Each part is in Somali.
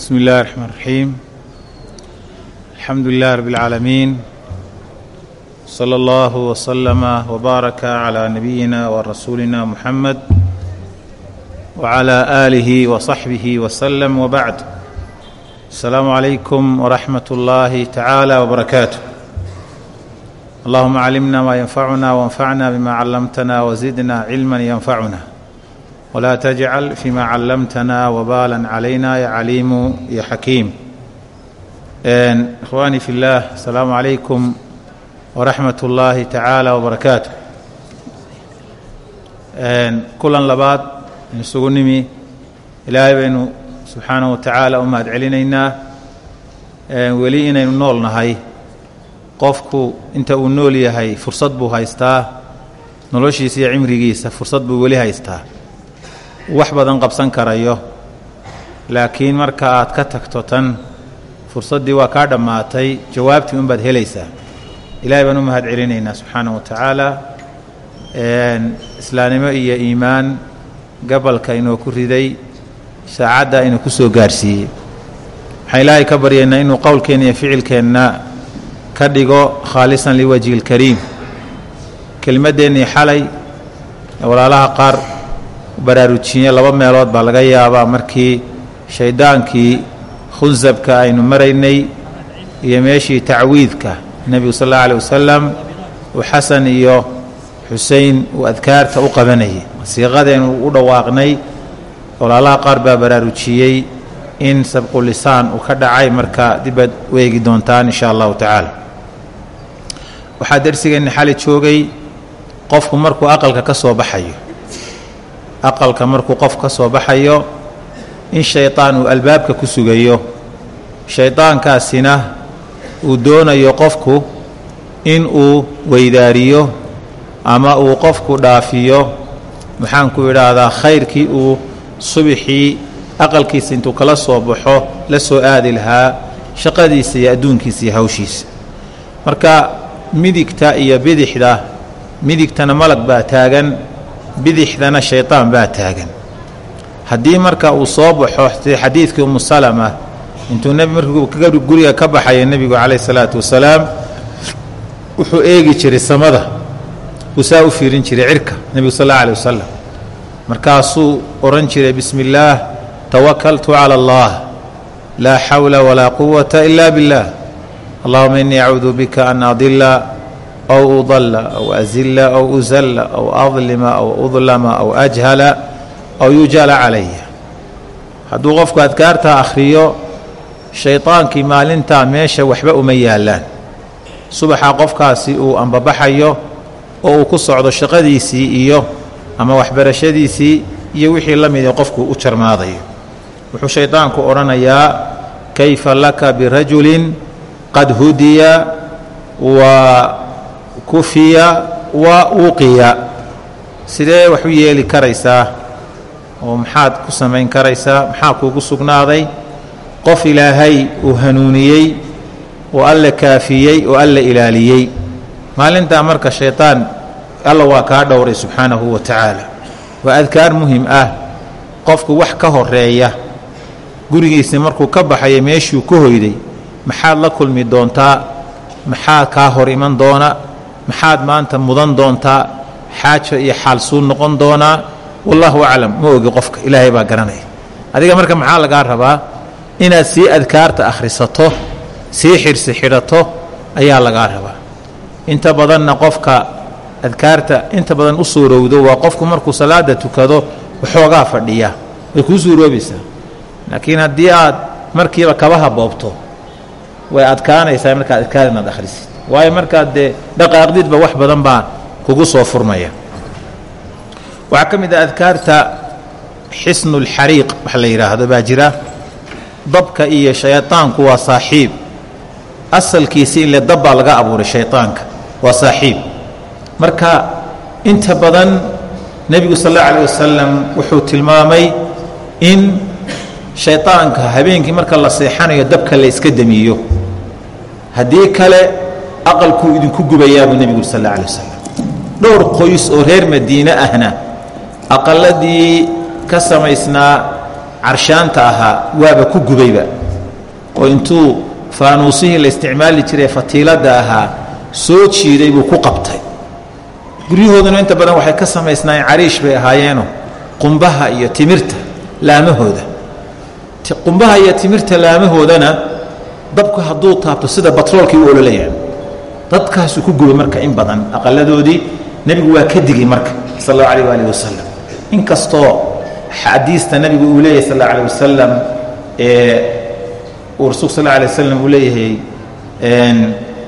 بسم الله الرحمن الرحيم الحمد لله رب العالمين صلى الله وسلم وبارك على نبينا ورسولنا محمد وعلى آله وصحبه وسلم وبعد السلام عليكم ورحمة الله تعالى وبركاته اللهم علمنا ما ينفعنا وانفعنا بما علمتنا وزدنا علما ينفعنا ولا تجعل فيما علمتنا وبالا علينا يا عليم يا حكيم إخواني في الله السلام عليكم ورحمة الله تعالى وبركاته kulan labaad isugu nimi ilaahay baynu subxaanaه wa tacaala u mahad celinaynaa weli inaynu nool nahay qofku inta uu nool yahay fursad buu haystaa noloshiisa iyo cimrigiisa fursad buu weli haystaa wax badan qabsan karayo. Laakiin marka aad ka tagto tan fursaddii waa kaa dhammaatay jawaabtii unbaad helaysaa. Ilaahay baan u mahad celinaynaa subxaanaه wa tacaala. Islaamnimo iyo iimaan gabalka inuu ku riday saacadda inuu ku soo gaarsiiyey. Waxaan ilaahay ka baryaynaa inuu qowlkeenna iyo ficilkeenna ka dhigo khaalisan liwajhi اlkariim kelmaddeenii xalay walaalaha qaar baraarujiye laba meelood baa laga yaabaa markii shayddaankii khusabka aynu maraynay iyo meeshii tacwiidka nebigu sal alla alih wasalam uu xasan iyo xusein uu adkaarta u qabanayay. Siiqadeenu u dhawaaqnay. Walaalaha qaar baa baraarujiyey in sabqulisaan uu ka dhacay marka dibaad u eegi doontaan insha allahu tacaala. Waxaa darsigeenni xali joogay. Qofku markuu aqalka ka soo baxayo aqalka markuu qof ka soo baxayo in shaydaan uu albaabka ku sugayo. Shaydaankaasina uu doonayo qofku in uu weydaariyo ama uu qofku dhaafiyo. Maxaanku idhaahdaa khayrkii uu subixii aqalkiisa intuu kala soo baxo la soo aadi lahaa shaqadiisa iyo adduunkiisa iyo hawshiisa. Marka midigta iyo bidixda midigtana malag baa taagan bidixdana shaydaan baa taagan. Haddii marka uu soo baxo xadiidkii umu salama intuu nebi markuu guriga ka baxaya nebigu calayh isalaatu wasalaam wuxuu eegi jiray samada. Uu saa u fiirin jiray cirka nebigu sal alla alih wasalam markaasuu odhan jiray bismi illaah tawakaltu cala allah laa xawla walaa quwata ila billah. Allahuma innii acuudu bika an adila aw udalla aw azilla aw uzalla aw adlima aw udlama aw ajhala aw yujala calaya hadduu qofku adkaartaa akhriyo shaydaankii maalintaa meesha waxba uma yaallaan subaxa qofkaasi uu ambabaxayo oo uu ku socdo shaqadiisii iyo ama waxbarashadiisii iyo wixii la mida qofku u jarmaadayo wuxuu shaydaanku odhanayaa kayfa laka birajulin qad hudiya wa kufiya wa wuqiya sidee wax u yeeli karaysaa oo maxaad ku samayn karaysaa maxaa kuugu sugnaaday? Qof ilaahay uu hanuuniyey oo alla kaafiyey oo alla ilaaliyey. Maalintaa marka shaydaan alla waa kaa dhowray subxaanahu wa tacaala. Waa adkaar muhiim ah. Qofku wax ka horreeya gurigiisa markuu ka baxaya meeshuu ka hoyday maxaad la kulmi doontaa? Maxaa kaa hor iman doona maxaad maanta mudan doontaa xaajo iyo xaal suu noqon doonaa wallaahu aclam ma ogi qofka ilaahay baa garanaya. Adiga marka maxaa lagaa rabaa? Inaad sii adkaarta akhrisato sii xirsi xidhato ayaa lagaa rabaa. Inta badanna qofka adkaarta inta badan u suurowdo waa qofku markuu salaada tukado waxoogaa fadhiya. Way kuu suuroobaysaa. Laakiin haddii aad markiiba kabaha boobto way adkaanaysaa markaad adkaar akhrisid waayo markaad dee dhaqaaqdidba wax badan baa kugu soo furmaya. Waxaa ka mid ah adkaarta xisnulxariiq wax la yidhaahdo baa jira. Dabka iyo shaydaanku waa saaxiib. Asalkiisi ile dab baa laga abuuray shaydaanka waa saaxiib. Marka inta badan nebigu sal allau alih wasalam wuxuu tilmaamay in shaydaanka habeenkii marka la seexanayo dabka la iska demiyo haddii kale aqalkuu idinku gubayaa buu nebigu sal alla alih wasalam dhowr qoys oo reer madiine ahna aqaladii ka samaysnaa carshaanta ahaa waaba ku gubayba. Oo intuu faanuusihii la isticmaali jiray fatiilada ahaa soo jiiday buu ku qabtay. Guryahooduna inta badan waxay ka samaysnaayeen cariish bay ahaayeeno qumbaha iyo timirta laamahooda. Qumbaha iyo timirta laamahoodana dabku hadduu taabto sida batroolkii u ololayaan dadkaasuu ku gubay marka in badan aqaladoodii nebigu waa ka digay marka sal allahu alayh waalih wasalam inkastoo xadiista nebigu uu leeyahay sal alla alih wasalam ee uu rasulku sal alay waslam uu leeyahay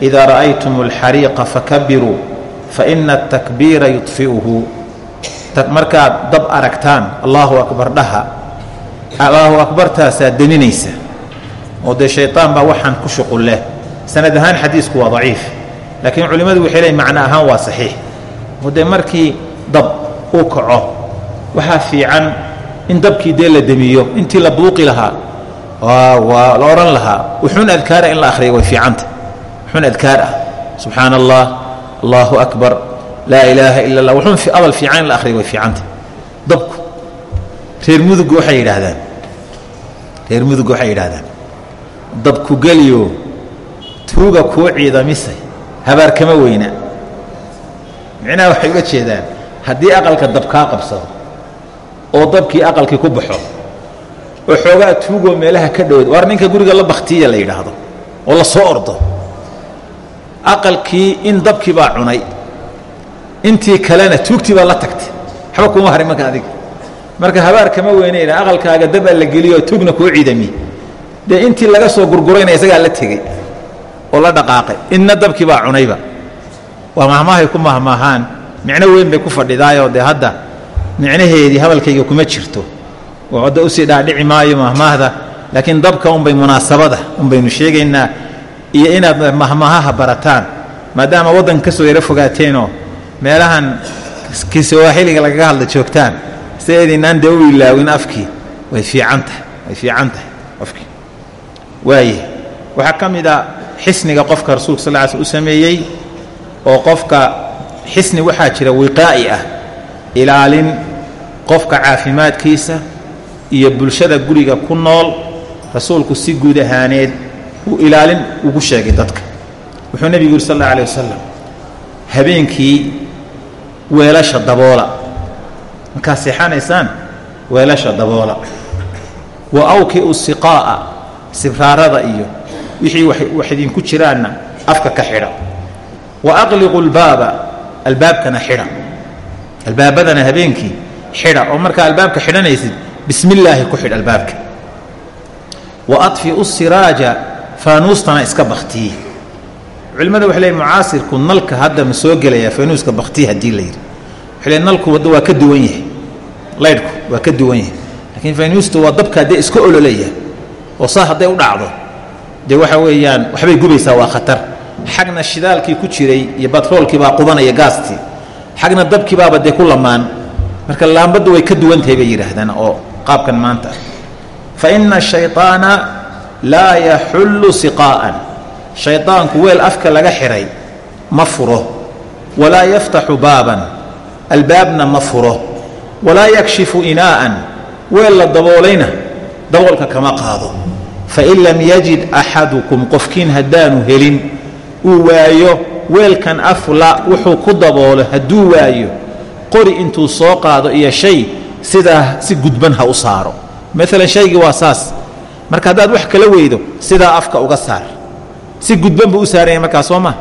idaa ra'aytum alxariiqa fakabiruu faina atakbiira yudfi'uhu. Markaad dab aragtaan allahu akbar dhaha allahu akbartaasaa deninaysa oo dee shayطaan baa waxaan ku shuqul leh. Sanad ahaan xadiisku waa daciif laakiin culimmadu waxay leeyiin macno ahaan waa saxiix. Oo dee markii dab uu kaco waxaa fiican in dabkii dee la demiyo intii la buuqi lahaa. Waa la odhan lahaa. Wuxuun adkaara in la akhriya way fiicanta. Wuxuun adkaar ah. Subxaana allah allahu akbar laa ilaaha ila allah wuxuun adal fiican in la akhriya way fiicanta. Dabku reer mudugga waxay yidhaahdaan. Reer mudugga waxay yidhaahdaan dabku geliyo tuuga kuu ciidamisay habaar kama weyna. Micnaha waxay uga jeedaan haddii aqalka dab kaa qabsado oo dabkii aqalkii ku baxo oo xoogaa tuugoo meelaha ka dhowd waar ninka guriga la baktiya la yidhaahdo oo la soo ordo aqalkii in dabkii baa cunay intii kalena tuugtii baa la tagtay. Waxba kuma harin marka adiga. Marka habaar kama weynayna aqalkaaga dabaa la geliyo tuugna kuu ciidami dee intii laga soo gurgurayna isagaa la tegey oo la dhaqaaqay. Inna dabkii baa cunayba waa mahmaahay ku mahmaahaan micno weyn bay ku fadhidaayoo dee hadda micnaheedii hadalkayga kuma jirto. Oo u sii dhaadhici maayo mahmaahda laakiin dabka unbay munaasabada unbaynu sheegaynaa iyo inaad mahmaahaha barataan. Maadaama waddanka ka soo yaro fogaateenoo meelahan kisawaaxiliga lagaga hadla joogtaan sideedinaan dee u ilaawin afkii way fiican tahay way fiican tahay qofkii waaye waxaa ka mid a xisniga qofka rasuulka sal ly sl u sameeyey oo qofka xisni waxaa jira wiqaa'i ah ilaalin qofka caafimaadkiisa iyo bulshada guriga ku nool rasuulku si guud ahaaneed uu ilaalin ugu sheegay dadka. Wuxuu nebigu yuri sal alla alih wasalam habeenkii weelasha daboola. Markaad seexanaysaan weelasha daboola. Wa awki'u siqaa'a sibraarada iyo wixii wax idinku jiraanna afka ka xidha. Wa aqliqu lbaaba albaabkana xidha. Albaabadana habeenkii xidha oo markaa albaabka xidhanaysid bismi ku xidh albaabka. Wa adfi'u siraaja faanuustana iska baktiye culimmada waxay leeyiin mucaasirku nalka hadda ma soo gelayaa faanuuska baktiye haddii la yidhi. Waxay leeyiin nalku wadda waa ka duwan yahay laydhku waa ka duwan yahay. Laakiin faanuustu waa dabka haddee iska ololaya oo saa hadday u dhacdo dee waxa weeyaan waxbay gubaysaa waa khatar. Xagna shidaalkii ku jiray iyo batroolkii baa qubanaya gaastii xagna dabkii baaba dee ku lamaan. Marka laambaddu way ka duwan tahay bay yidhaahdaan oo qaabkan maanta. Fa ina shayطaana laa yaxullu siqaa'an. Shayطaanku weel afka laga xidhay ma furo. Walaa yaftaxu baaban. Albaabna ma furo. Walaa yakshifu inaa'an. Weel la daboolayna daboolka kama qaado fain lam yajid axadukum qofkiin haddaanu helin uu waayo weelkan afla wuxuu ku daboolo hadduu waayo qori intuu soo qaado iyo shay sidaa si gudban ha u saaro. Maalan shaygii waa saas. Marka haddaad wax kala weydo sidaa afka uga saar. Si gudban buu u saaranya markaa soo ma?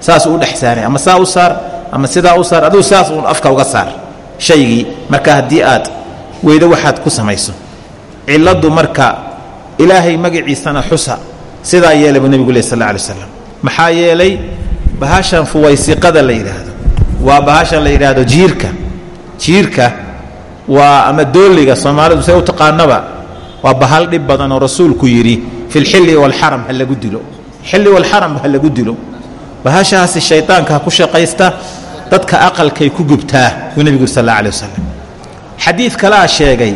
Saasuu u dhex saaranya ama saa u saar ama sidaa u saar aduu saas uun afka uga saar. Shaygii marka haddii aad weydo waxaad ku samayso. Cilladdu marka ilaahay magaciisana xusa. Sidaa yeelay buu nebigu leh sal alla alay slam maxaa yeelay bahashan fuwaysiqada la yidhaahdo. Waa bahashan la yidhaahdo jiirka. Jiirka waa ama dooliga soomaalidu say u taqaanaba waa bahal dhib badan oo rasuulku yidhi fi lxilli walxaram ha lagu dilo. Xilli walxaram ha lagu dilo. Bahashaasi shaydaanka ha ku shaqaysta dadka aqalkay ku gubtaa buu nebigu sal alla alay wasalam xadiid kalaa sheegay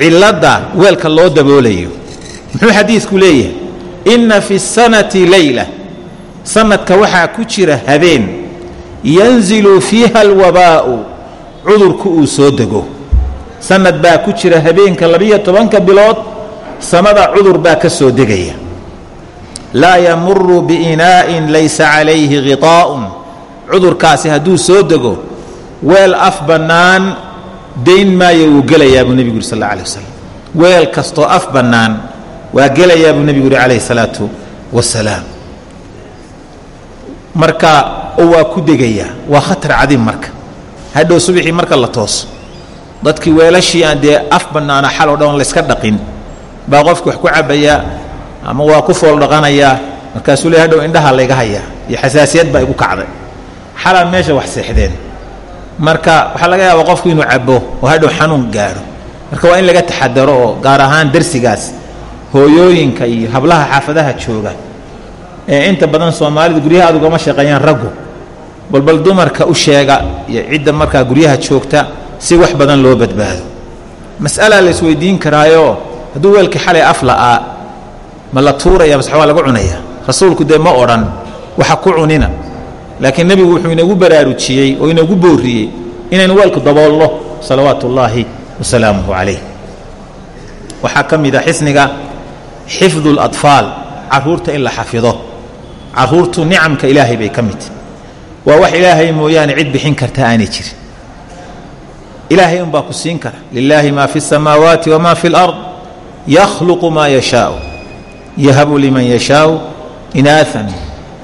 cilladda weelka loo daboolayo. Muxuu xadiidku leeyahay? Inna fi sanati leyla sanadka waxaa ku jira habeen. Yanzilu fiiha alwabaa'u. Cudurku uu soo dego. Sanad baa ku jira habeenka labiyo tobanka bilood. Samada cudur baa ka soo degaya. Laa yamuru biinaa'in laysa calayhi khiطaa'un cudurkaasi hadduu soo dego weel af bannaan dayn maayo wuu gelayaa buu nebigu yuri sal alla alay wasalam. Weel kastoo af bannaan waa gelayaa buu nebigu yuri calayhi salaatu wasalaam. Marka oo waa ku degayaa waa khatar cadiim marka. Hadhow subaxii marka la tooso dadkii weelashii aan dee af bannaana xal oo dhan layska dhaqin baa qofki wax ku cabbayaa ama waa ku fool dhaqanayaa markaasuu le hadhow indhaha layga hayaa iyo xasaasiyad baa igu kacday. Xalaa meesha wax seexdeen marka waxaa laga yaabaa qofku inuu cabo oo hadhow xanuun gaadho marka waa in laga taxadaro oo gaar ahaan darsigaas hooyooyinka iyo hablaha xaafadaha jooga. Ee inta badan soomaalidu guryaha ugama shaqeeyaan raggu. Balbal dumarka u sheega iyo cidda markaa guryaha joogta si wax badan loo badbaado. Mas'alaa la isweydiin karaayo hadduu weelkii xalay af la'aa ma la tuuraya mase waa lagu cunaya rasuulku dee ma odhan waxa ku cunina laakiin nebigu wuxuu inagu baraarujiyey oo inagu booriyey inaynu weelku daboolno salawaatu ullaahi wasalaamuhu calayh waxaa ka mid a xisniga xifdu اladfaal caruurta in la xafido caruurtu nicamka ilaahay bay ka mid waa wax ilaahay mooyaane cid bixin karta aanay jirin ilaahay unbaa ku siin kara lilaahi maa fi الsamaawaati wma fi اlأrض yakhluqu maa yashaau yahabu liman yashaau inaaثa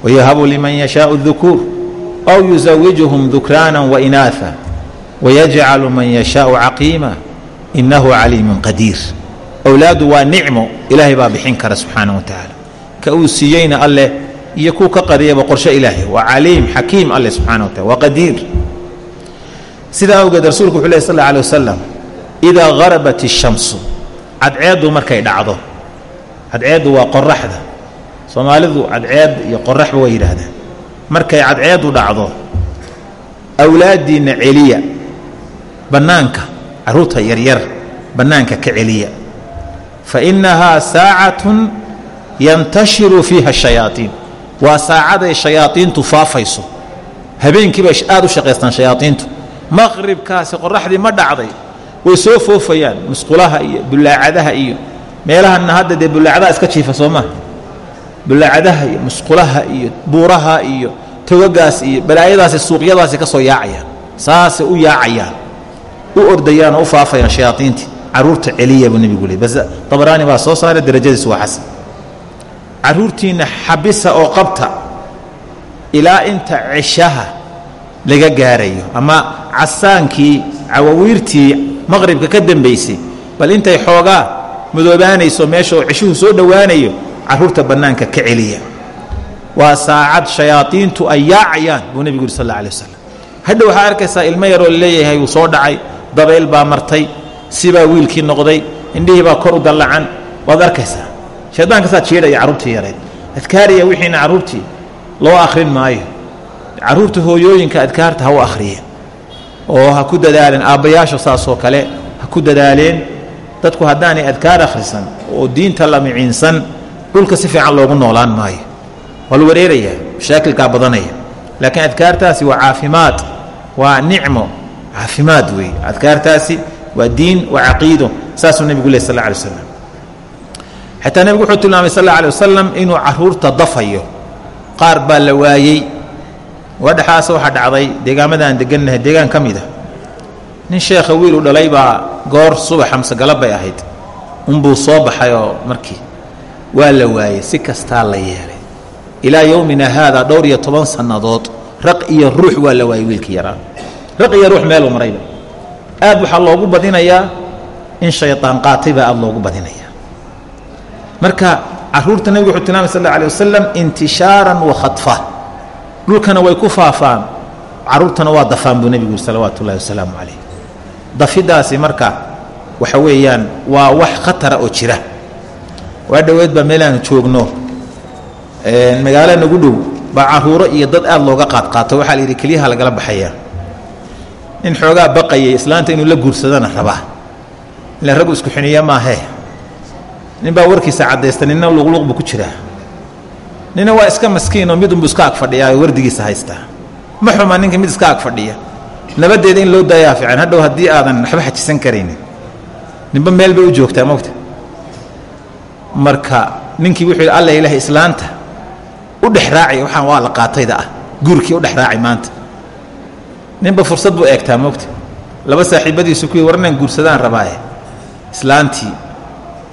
wayahabu liman yashaau الذukuur aw yuزawijuhum dukraana wainaaثa wayajcalu man yashaau caqiima inahu caliimu qadiir awlaadu waa nicmo ilaahay baa bixin kara subxaana wa tacaala ka uu siiyeyna alleh iyo kuu ka qariyaba qorsho ilaahay waa caliim xakiim alleh subxana wa taala waa qadiir sidaa awgeed rasuulku wuxuu ley sal alla alay wasalam idaa harabat ishamsu cadceeddu markay dhacdo cadceeddu waa qoraxda soomaalidu cadceed iyo qoraxba way yidhaahdaan markay cadceeddu dhacdo awlaaddiinna celiya. Bannaanka carruurta yaryar bannaanka ka celiya. Fa innahaa saacatun yantashiru fiiha shayaaiin waa saacaday shayaaiintu faafayso. Habeenkii bay aad u shaqaystaan shayaaiintu maqribkaasi qoraxdii ma dhacday. Way soo foofayaan musqulaha iyo bullaacadaha iyo meelahanna hadda dee bullaacadaha iska jiifa soo maha bullaacadaha iyo musqulaha iyo buuraha iyo togagaas iyo balaayadaasi suuqyadaasi ka soo yaacayaan. Saasay u yaacayaan u ordayaan oo u faafayaan shayaaiintii carruurta celiya buu nebigu ley bas dabaraani baa soo saaray darajadiisu waa xasan. Carruurtiinna xabisa oo qabta ilaa inta ceshaha laga gaarayo ama casaankii cawawiirtii maqribka ka dambaysay bal intay xoogaa madoobaanayso meesha oo ceshuhu soo dhowaanayo carruurta bannaanka ka celiya. Waa saacad shayaadiintu ay yaacayaan buu nebigu yuri sal alay wasalam hadha waxaa arkaysaa ilmo yaroo la leeyahay wuu soo dhacay dabayl baa martay sibaa wiilkii noqday indhihii baa kor u dallacan waad arkaysaa. Shaydaankasaa jiidhaya carruurtii yareed. Adkaariya wixiina carruurtii loo akhrin maayo. Carruurta hooyooyinka adkaarta ha u akhriyeen oo ha ku dadaaleen aabbayaasha saasoo kale ha ku dadaaleen. Dadku haddaanay adkaar akhrisan oo diinta la miciinsan dhulka si fiican loogu noolaan maayo. Waa la wareerayaa mashaakilkaa badanaya. Laakiin adkaartaasi waa caafimaad waa nicmo. Caafimaad weeye adkaartaasi waa diin waa caqiido. Saasuu nebigu leh sal alla alay waslam xataa nebigu wuxuu tilmaamay sal alla alay wasalam inuu carruurta dafayo. Qaar baa la waayey. Wadhexaas waxaa dhacday deegaamada aan degannahay deegaan ka mid a nin sheekha wiil u dhalay baa goor subaxa mise galab bay ahayd. Unbuu soo baxay oo markii waa la waayey si kastaa la yeelay ilaa yowmina haada dhowr iyo toban sannadood raq iyo ruux waa la waayey wiilkii yaraa raq iyo ruux meeluu marayba aad waxaa loogu badinayaa in shayطaan qaatay baa aad loogu badinayaa marka caruurta nebigu wuxuu tilmaamay sal اlه alيه wasalam intishaaran wa khadfa dhulkana way ku faafaan caruurtana waa dafaan buu nebigu yuri salawaatu ullahi wasalaamu calayh dafidaasi marka waxa weeyaan waa wax khatara oo jira waa dhoweed baa meel aanu joogno magaalo nagu dhow baa caruuro iyo dad aad looga qaadqaato waxaa la yidhi keliyaha lagala baxayaa nin xoogaa baqayay islaanta inuu la guursadana rabaa ila raggu isku xiniya maahee nin baa warkiisa caddaysta ninna luqluq buu ku jiraa. Nina waa iska maskiinoo midunbuu iska ag fadhiyaa oo wardigiisa haystaa ma xuma ninka mid iska ag fadhiya. Nabadeeda in loo daayaa fiican hadhow haddii aadan waxba xajisan karaynin. Ninba meel bay u joogtaa mogta marka ninkii wuxuu alla ilaah islaanta u dhex raacay waxaan waa la qaatayda ah. Guurkii u dhex raacay maanta. Ninba fursad buu eegtaa mogta laba saaxiibadiisu kuwii war inaan guursadaan rabaaye. Islaantii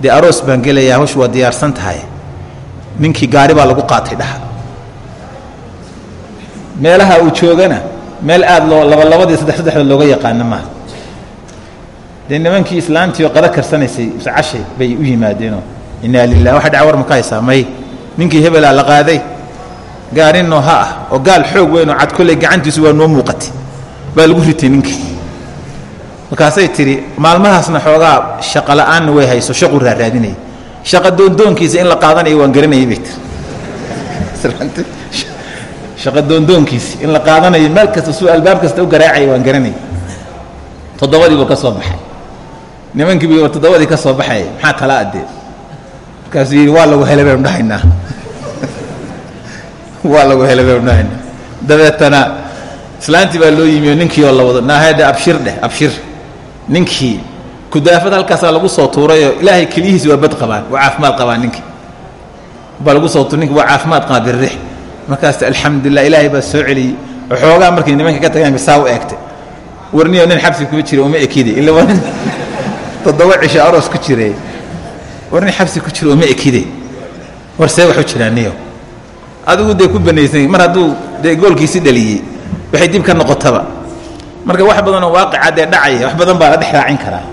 dee aroos baan gelayaa hawsh waa diyaarsan tahay. Ninkii gaari baa lagu qaatay dhaha meelaha uu joogana meel aada loo labalabadii saddex saddexda looga yaqaano maaha dee nimankii islaantii oo qada karsanaysay cashay bay u yimaadeenoo innaa lilah waxa dhaca war ma ka haysaa? May. Ninkii hebelaa la qaaday. Gaari nooha ah oo gaal xoog weyn oo cad kolley gacantiisu waa noo muuqatay. Baa lagu ritay ninkii. Markaasay tidhi maalmahaasna xoogaa shaqa la'aanna way hayso shaqu raaraadinaya shaqa doondoonkiisa in la qaadanayo waan garanayay bay tiri shaqa doondoonkiisi in la qaadanayo meel kasta suu albaab kasta u garaacaya waan garanayay. Toddobadii buu ka soo baxay. Nimankii bu toddobadii ka soo baxaya maxaa tala addee markaasuu yidhi waa lagu helay baynu dhahaynaa waa lagu helay baynu dhahaynaa dabeetana islaantii baa loo yimi oo ninkii oo la wado naahade abshir dheh abshir. Ninkii kudaafad halkaasaa lagu soo tuurayoo ilaahay keliyihiisi waa bad qabaan waa caafimaad qabaan ninkii baa lagu soo tuur ninki waa caafimaad qabaa birrix markaas alxamdulilah ilaahay baa soo celiyey waxoogaa markay nimanka ka tagaan bisaa u eegtay warniyo nin xabsi kuma jira uma ekide illa waa nin toddoba cisho aroos ku jiray war nin xabsi ku jira uma ekide? War see waxu jiraaniyo adigu dee ku banaysany mar hadduu dee goolkiisi dhaliyey waxay dib ka noqotaba. Marka wax badanoo waaqica dee dhacaya wax badan baa la dhex raacin karaa.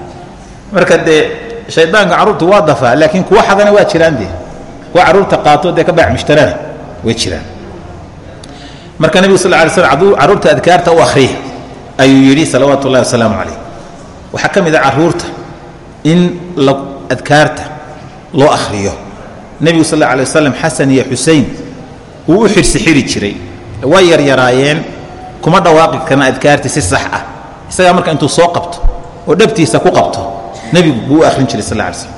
Marka dee shaydaanka carruurtu waa dafaa laakiin kuwa xadana waa jiraan dee. Kuwa carruurta qaato dee ka baac mushtarana way jiraan. Marka nebigu sal ly slm carruurta adkaarta u akhriya ayuu yidhi salawaatu ullahi wasalaamu calayh. Waxaa ka mid a carruurta in la adkaarta loo akhriyo. Nebigu sal alay wasalam xasan iyo xusein wuu u xirsi xiri jiray waa yaryaraayeen kuma dhawaaqi karna adkaartii si sax ah. Isagaa marka intuu soo qabto oo dhabtiisa ku qabto nebigu buu u akhrin jiray sal ly slm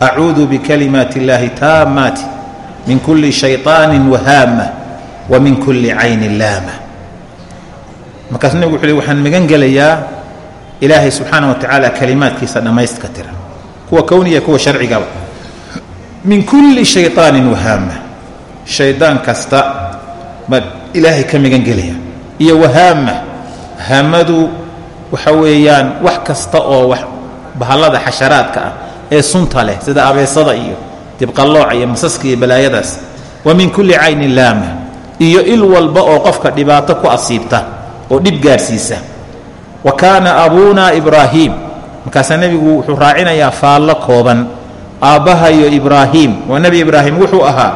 acuudu bikalimaati اllaahi taammaati min kulli shayطaani wahaama wa min kulli caynin laama. Markaasuu nebigu wuxuu waxaan magan gelayaa ilaahay subxaana wa tacaala kalimaadkiisa dhammaystka tira kuwa kowniya kuwa sharcigaba min kulli shayطaanin wahaama shaydaan kasta baad ilaahay ka magan gelaya. Iyo wahaama haamadu waxa weeyaan wax kasta oo wax bahallada xasharaadka ah ee sunta leh sida abeesada iyo dibqallooca iyo masaska iyo balaayadaas. Wa min kulli caynin laama. Iyo il walba oo qofka dhibaato ku asiibta oo dhib gaarsiisa. Wa kaana abuunaa ibraahiim markaasaa nebigu wuxuu raacinayaa faallo kooban aabbahayo ibraahiim waa nebi ibraahim wuxuu ahaa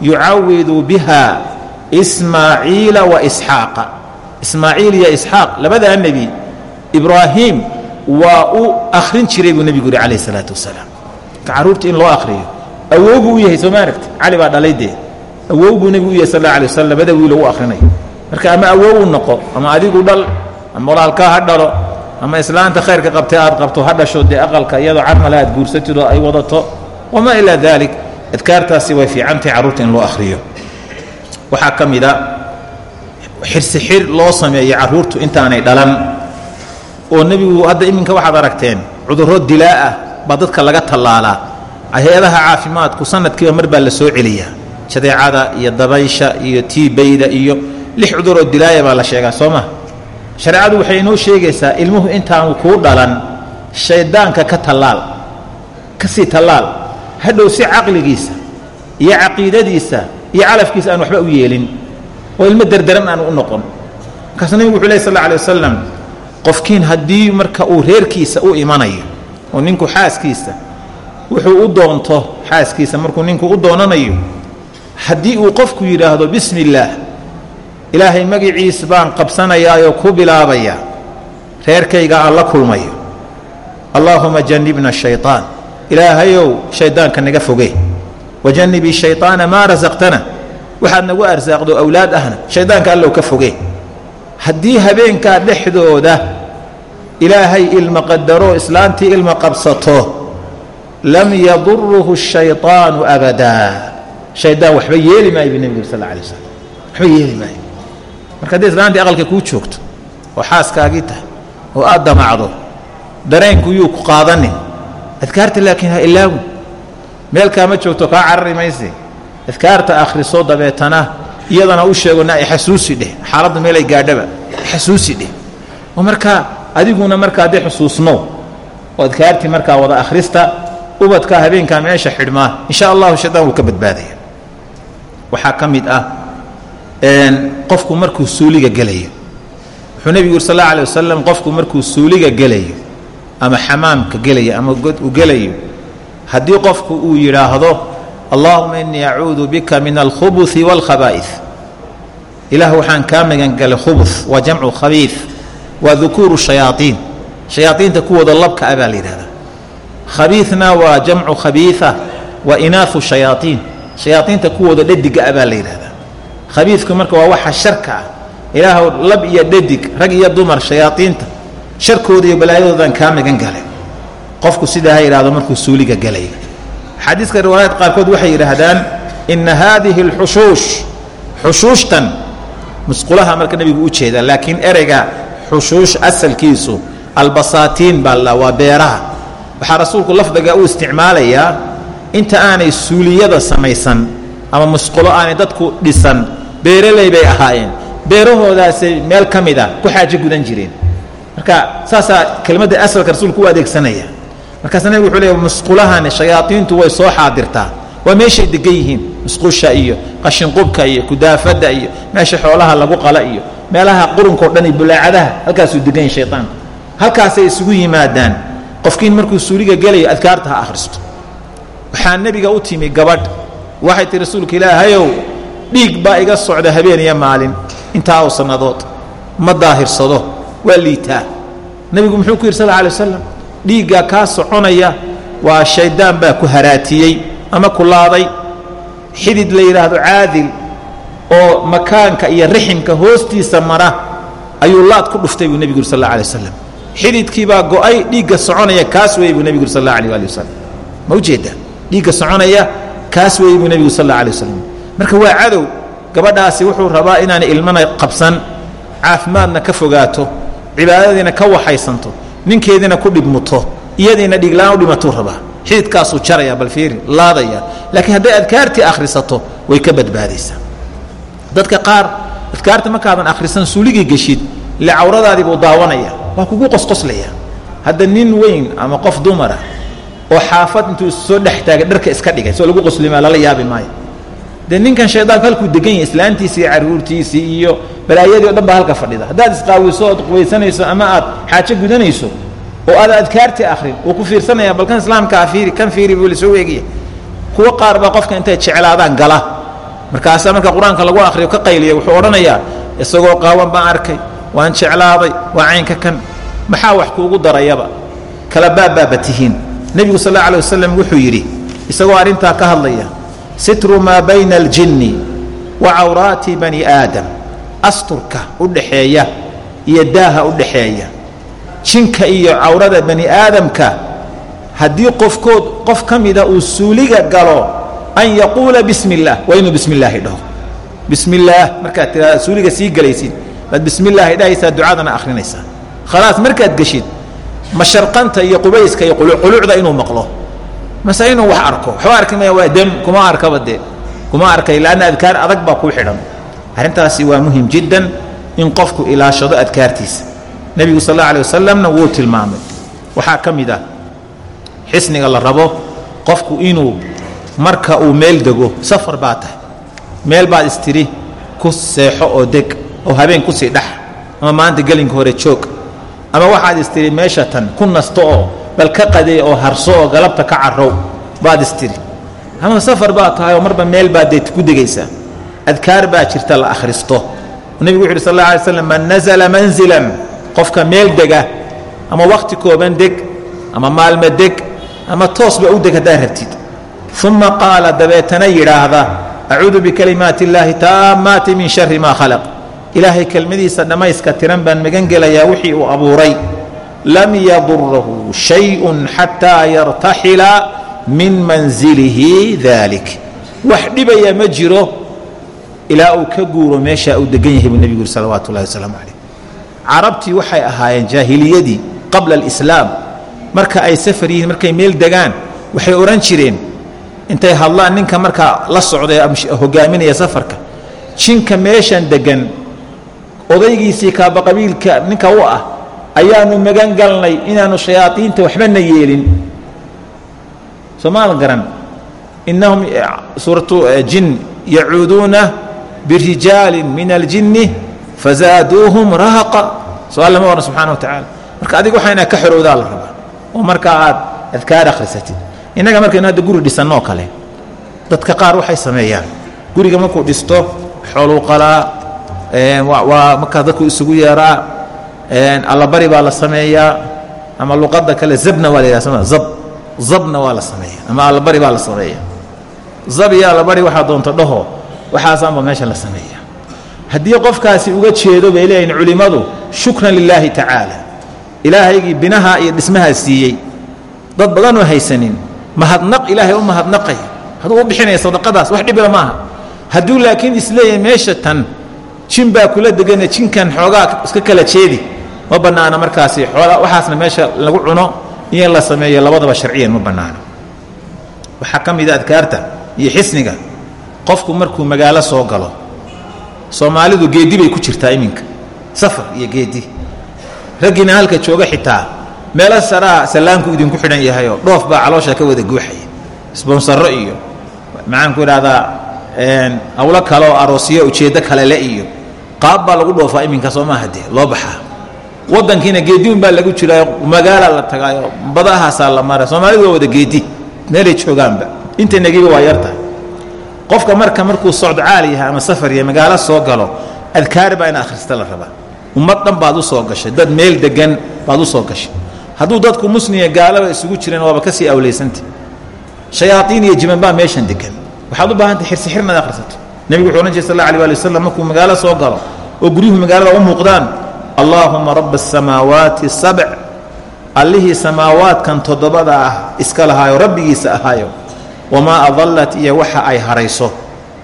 yucawidu biha ismaaciila wa isxaaqa. Ismaaciil iyo isxaaq labadaa nebi ibraahiim waa u akhrin jiray buu nebigu yidhi calayh isalaatu wasalaam. Carruurta in loo akhriyo awow buu u yahay soo ma cali baa dhalay dee. Awow buu nebigu u yahay sal alla alay wasalam labada wiilo u akhrinayo marka ama awow u noqo ama adigu dhal ama walaalkaa ha dhalo ama islaanta khayrka qabtay aad qabto ha dhasho dee aqalka iyadoo carmale aad guursatidoo ay wadato. Wamaa ilaa daalik adkaartaasi way fiicantahay carruurta in loo akhriyo. Waxaa ka mid a xirsi xir loo sameeyey carruurtu intaanay dhalan oo nebigu hadda iminka waxaad aragteen cudurro dilaa ah baa dadka laga tallaalaa. Hay'adaha caafimaadku sanadkiiba mar baa la soo celiyaa. Jadeecada iyo dabaysha iyo tiibayda iyo lix cuduroo dilaaya baa la sheegaa soo ma shareecadu waxay inoo sheegaysaa ilmuhu intaanu kuu dhalan shayddaanka ka tallaal ka sii tallaal hadhow si caqligiisa iyo caqiidadiisa iyo calafkiisa aan waxba u yeelin oo ilmo derderan aanu u noqon. Markaasuu nebigu wuxu leh sal alla alay wasalam qofkiin haddii marka uu reerkiisa u imanayo oo ninku xaaskiisa wuxuu u doonto xaaskiisa markuu ninku u doonanayo haddii uu qofku yidhaahdo bismi illaah ilaahay magiciis baan qabsanayaayoo ku bilaabaya. Reerkayga aan la kulmayo. Allaahuma janibna shayaan ilaahayow shaydaanka naga foge. Wajanibii shayaana maa rasaqtana waxaad nagu arsaaqdo awlaad ahna shaydaanka allow ka foge. Haddii habeenkaa dhexdooda ilaahay ilma qadaro islaantii ilma qabsato lam yaduruhu shayaanu abadaa. Shaydaan waxba yeeli maayo bi nebig sal la alay waxba yeeli maayo marka haddii islaantii aqalka kuu joogto oo xaaskaagii tahay oo aad damacdo dareenku yuu ku qaadanin adkaarta laakiin ha ilaawin meel kaama joogto kaa carari mayse. Adkaarta akhriso dabeetana iyadana u sheego na xasuusi dheh. Xaaladda meelay gaadhaba. Xasuusi dheh. Oo markaa adiguna markaa dee xusuusno oo adkaartii markaa wada akhrista ubadkaa habeenkaa meesha xidhmaa insha allahu shaydaan wuu ka badbaadaya. Waxaa ka mid ah qofku markuu suuliga gelayo wuxuu nebigu yuri sal alla alay wasalam qofku markuu suuliga gelayo ama xamaamka gelayo ama god u gelayo haddii qofku uu yidhaahdo allahuma inii acuudu bika min alkhubuثi wاlkhaba'ih ilaah waxaan kaa magangalay khubu waa jamcu khabiid waa dukuuru shayaaiin shayaaiinta kuwooda labka a baa la yidhahdaa khabiidna waa jamcu khabiiثa wa inaaثu shayaaiin shayaaiinta kuwooda dhadiga a baa la yidhahdaa khabiidku marka waa waxa sharka ah. Ilaahw lab iyo dhadig rag iyo dumar shayaaiinta sharkooda iyo balaayadoodan kaa magan galay qofku sidaa ha markuu suuliga gelay xadiiska riwaayaad qaarkood waxay yidhaahdaan ina haadihi اlxushuush xushuushtan musqulaha marka nebigu u jeedaa laakiin ereyga xushuush asalkiisu albasaatiin baa la waa beeraha. Waxaa rasuulku lafdiga u isticmaalayaa inta aanay suuliyada samaysan ama musqulo aanay dadku dhisan beeraley bay ahaayeen. Beerahoodaasay meel ka mid a ku xaajo gudan jireen. Marka saasaa kelmadda asalka rasuulku u adeegsanaya. Markaasa nabig wuxuu leeya musqulahani shayaaiintu way soo xaadirtaa. Waa meeshay degan yihiin musqusha iyo qashinqubka iyo kudaafadda iyo meesha xoolaha lagu qala iyo meelaha qurunkao dhan iyo bulaacadaha halkaasuu degan yahi shayطaanku halkaasay isugu yimaadaan. Qofkiin markuu suuliga gelayo adkaarta ha akhristo. Waxaa nebiga u timi gabadh. Waxay tihi rasuulka ilaahayow dhiig baa iga socda habeen iyo maalin. Intaa oo sannadood ma daahirsado waa liitaa. Nebigu muxuu ku yidhi sal alay wasalam dhiiggaa kaa soconaya waa shayddaan baa ku haraatiyey ama ku laaday xidid la yidhaahdo caadil oo makaanka iyo riximka hoostiisa mara ayuu laad ku dhuftay buu nebigu yuri sal alla alay wasalam xididkiibaa go'ay dhiigga soconaya kaas weeye buu nebigu yuri sal alla alayh waali wasalam ma u jeedaa dhiigga soconaya kaas weeye buu nebigu sal alla alay wasalam marka waa cadow gabadhaasi wuxuu rabaa inaanay ilmana qabsan caafimaadna ka fogaato cibaadadiina ka waxaysanto ninkeediina ku dhibmuto iyadiina dhiiglaan u dhimatuu rabaa. Xididkaasuu jaraya bal laadaya laakiin hadday adkaartii akhrisato way ka badbaadaysaa. Dadka qaar adkaarta markaadan akhrisan suuligii geshid ile cawradaadii daawanaya waa kugu qosqoslaya hadda nin weyn ama qof dumara oo xaafad intuu soo dhex taagay dharka iska dhigay soo lagu qoslimaa lala yaabi maayo dee ninkan shaydaanku halkuu degan yahay islaantiisii iyo carruurtiisii iyo balaayadii o dhan baa halka fadhida. Haddaad isqaawiso ood qubaysanayso ama aad xaajo gudanayso oo aada adkaartii akhrin wuu ku fiirsanaya bal islaamkaa fiiri kan fiiri buu la soo eegaya. Kuwo qaar baa qofka intay jeclaadaan gala. Markaasaa marka qur'aanka lagu akhriyo ka qayliya wuxuu odhanayaa isagoo qaawan baan arkay waan jeclaaday waa caynka kan maxaa wax kuugu darayaba? Kala baabbaaba tihiin. Nebigu sal alla alay wasalam wuxuu yidhi isagoo arrintaa ka hadlaya sitru maa bayna aljinni wa cawraati bani aadam asturka u dhaxeeya iyo daaha u dhaxeeya. Jinka iyo cawrada bani aadamka haddii qofkood qof ka mida uu suuliga galo an yaquula bismi waa inuu bismi dhaho. Bismi markaad tiraada suuliga sii gelaysid baad bismi dhahaysaa ducadana akhrinaysaa. Khalaas markaad geshid masharqanta iyo qubayska iyo qulucda inuu maqlo mase inuu wax arko. Waxba arki maya waa dem kuma arkaba dee. Kuma arkay lanna adkaar adag baa kuu xidhan. Arrintaasi waa muhiim jiddan in qofku ilaashado adkaartiisa. Nebigu sal alla alay wasalamna wuu tilmaamay. Waxaa ka mid ah xisniga la rabo qofku inuu marka uu meel dego safar baa tahay. Meel baad istiri ku seexo oo deg oo habeen ku sii dhex ama maanta gelinka hore joog. Ama waxaad istiri meesha tan ku nasto oo bal ka qadeey oo harso oo galabta ka carrow baad istiri ama safar baa tahay oo marba meel baad dee ku degaysaa adkaar baa jirta la akhristo. Nebigu wuxu uhi sal alla alay slam man nazala manzilan qofka meel dega ama wakhti kooban deg ama maalmo deg ama toosba u deg haddaad rabtid. Uma qaala dabeetana yidhaahda acuudu bikalimaati illaahi taammaati min shari maa khalaq. Ilaahay kelmadiisa dhammayska tiran baan magan gelayaa wixii uu abuuray lam yadurahu shayun xataa yartaxila min manzilihi dalik wax dhibaya ma jiro ilaa uu ka guuro meeshaa uu degan yahay buu nebigu yuri salawaatu wasalaamu calayh carabtii waxay ahaayeen jaahiliyadii qabla alislaam marka ay safar yihiin markay meel degaan waxay odhan jireen intay hadlaan ninka markaa la socday hogaaminaya safarka jinka meeshan degan odaygiisii kaabaqabiilka ninka u ah ayaanu magan galnay inaanu shayaadiinta waxbana yeelin. Soomaal garan inahum suuratu jin yacuuduuna birijaalin min aljinni fazaaduuhum rahaqa. So alla ma oran subxana wa tacaala marka adiga waxaa inaad ka xorowdaa la rabaa. Oo markaa aad adkaar akhrisatid. Innaga markaynu hadda guri dhisanno kale dadka qaar waxay sameeyaan. Guriga markuu dhisto xooluu qalaa waa markaa dadku isugu yeeraa allabari baa la sameeyaa ama luqadda kale zabna waa la zab. Zabna waa la sameeya ama allabari baa la sameeya zab iyo allabari waxaa doonto dhaho waxaasaanba meesha la sameeya haddii qofkaasi uga jeedo bay leeyihiin culimmadu shukran lilaahi tacaala. Ilaahaygii binaha iyo dhismahaa siiyey. Dad badanoo haysanin mahadnaq ilaahay u mahadnaqay. Hadduu u bixinaya sadaqadaas wax dhibila maaha. Hadduu laakiin is leeyahay meesha tan jin baa kula degane jinkan xoogaa iska kala jeedi ma bannaana markaasi xoogaa waxaasna meesha lagu cuno in la sameeyo labadaba sharciyan ma bannaano waxaa ka mida adkaarta iyo xisniga. Qofku markuu magaalo soo galo soomaalidu geedi bay ku jirtaa iminka. Safar iyo geedi. Raggiina halka jooga xitaa meelo saraa sallaanku idinku xidhan yahayoo dhoof baa caloosha ka wada guuxaya. Sbonsarro iyo maxaan ku idhahdaa hawlo kaleoo aroosyo ujeeddo kalele iyo qaab baa lagu dhoofaa iminka soo maaha dee loo baxaa waddankiina geediun baa lagu jiraayo magaala la tagaayo badahaasaa la mara soomaalidu waa wada geedi meelay joogaanba. Inta negiba waa yartahay qofka marka markuu socdo caali yahay ama safar iyo magaalo soo galo adkaar baa in akhrista la rabaa. Ummad dhan baad u soo gashay. Dad meel degan baad u soo gashay. Hadduu dadku musliya gaalaba isugu jireen waaba ka sii awlaysanta shayaaiin iyo jiman baa meeshan degan waxaad u baahantay xirsi xir inaad akhrisato. Nebigu wuxuu odhan jir sal alay ali wasalam markuu magaalo soo galo oo guryuhu magaalada u muuqdaan allaahuma rabba asamaawaati sabc allihii samaawaadkan toddobada ah iska lahaayo rabbigiisa ahaayo. Wamaa adallat iyo waxa ay harayso.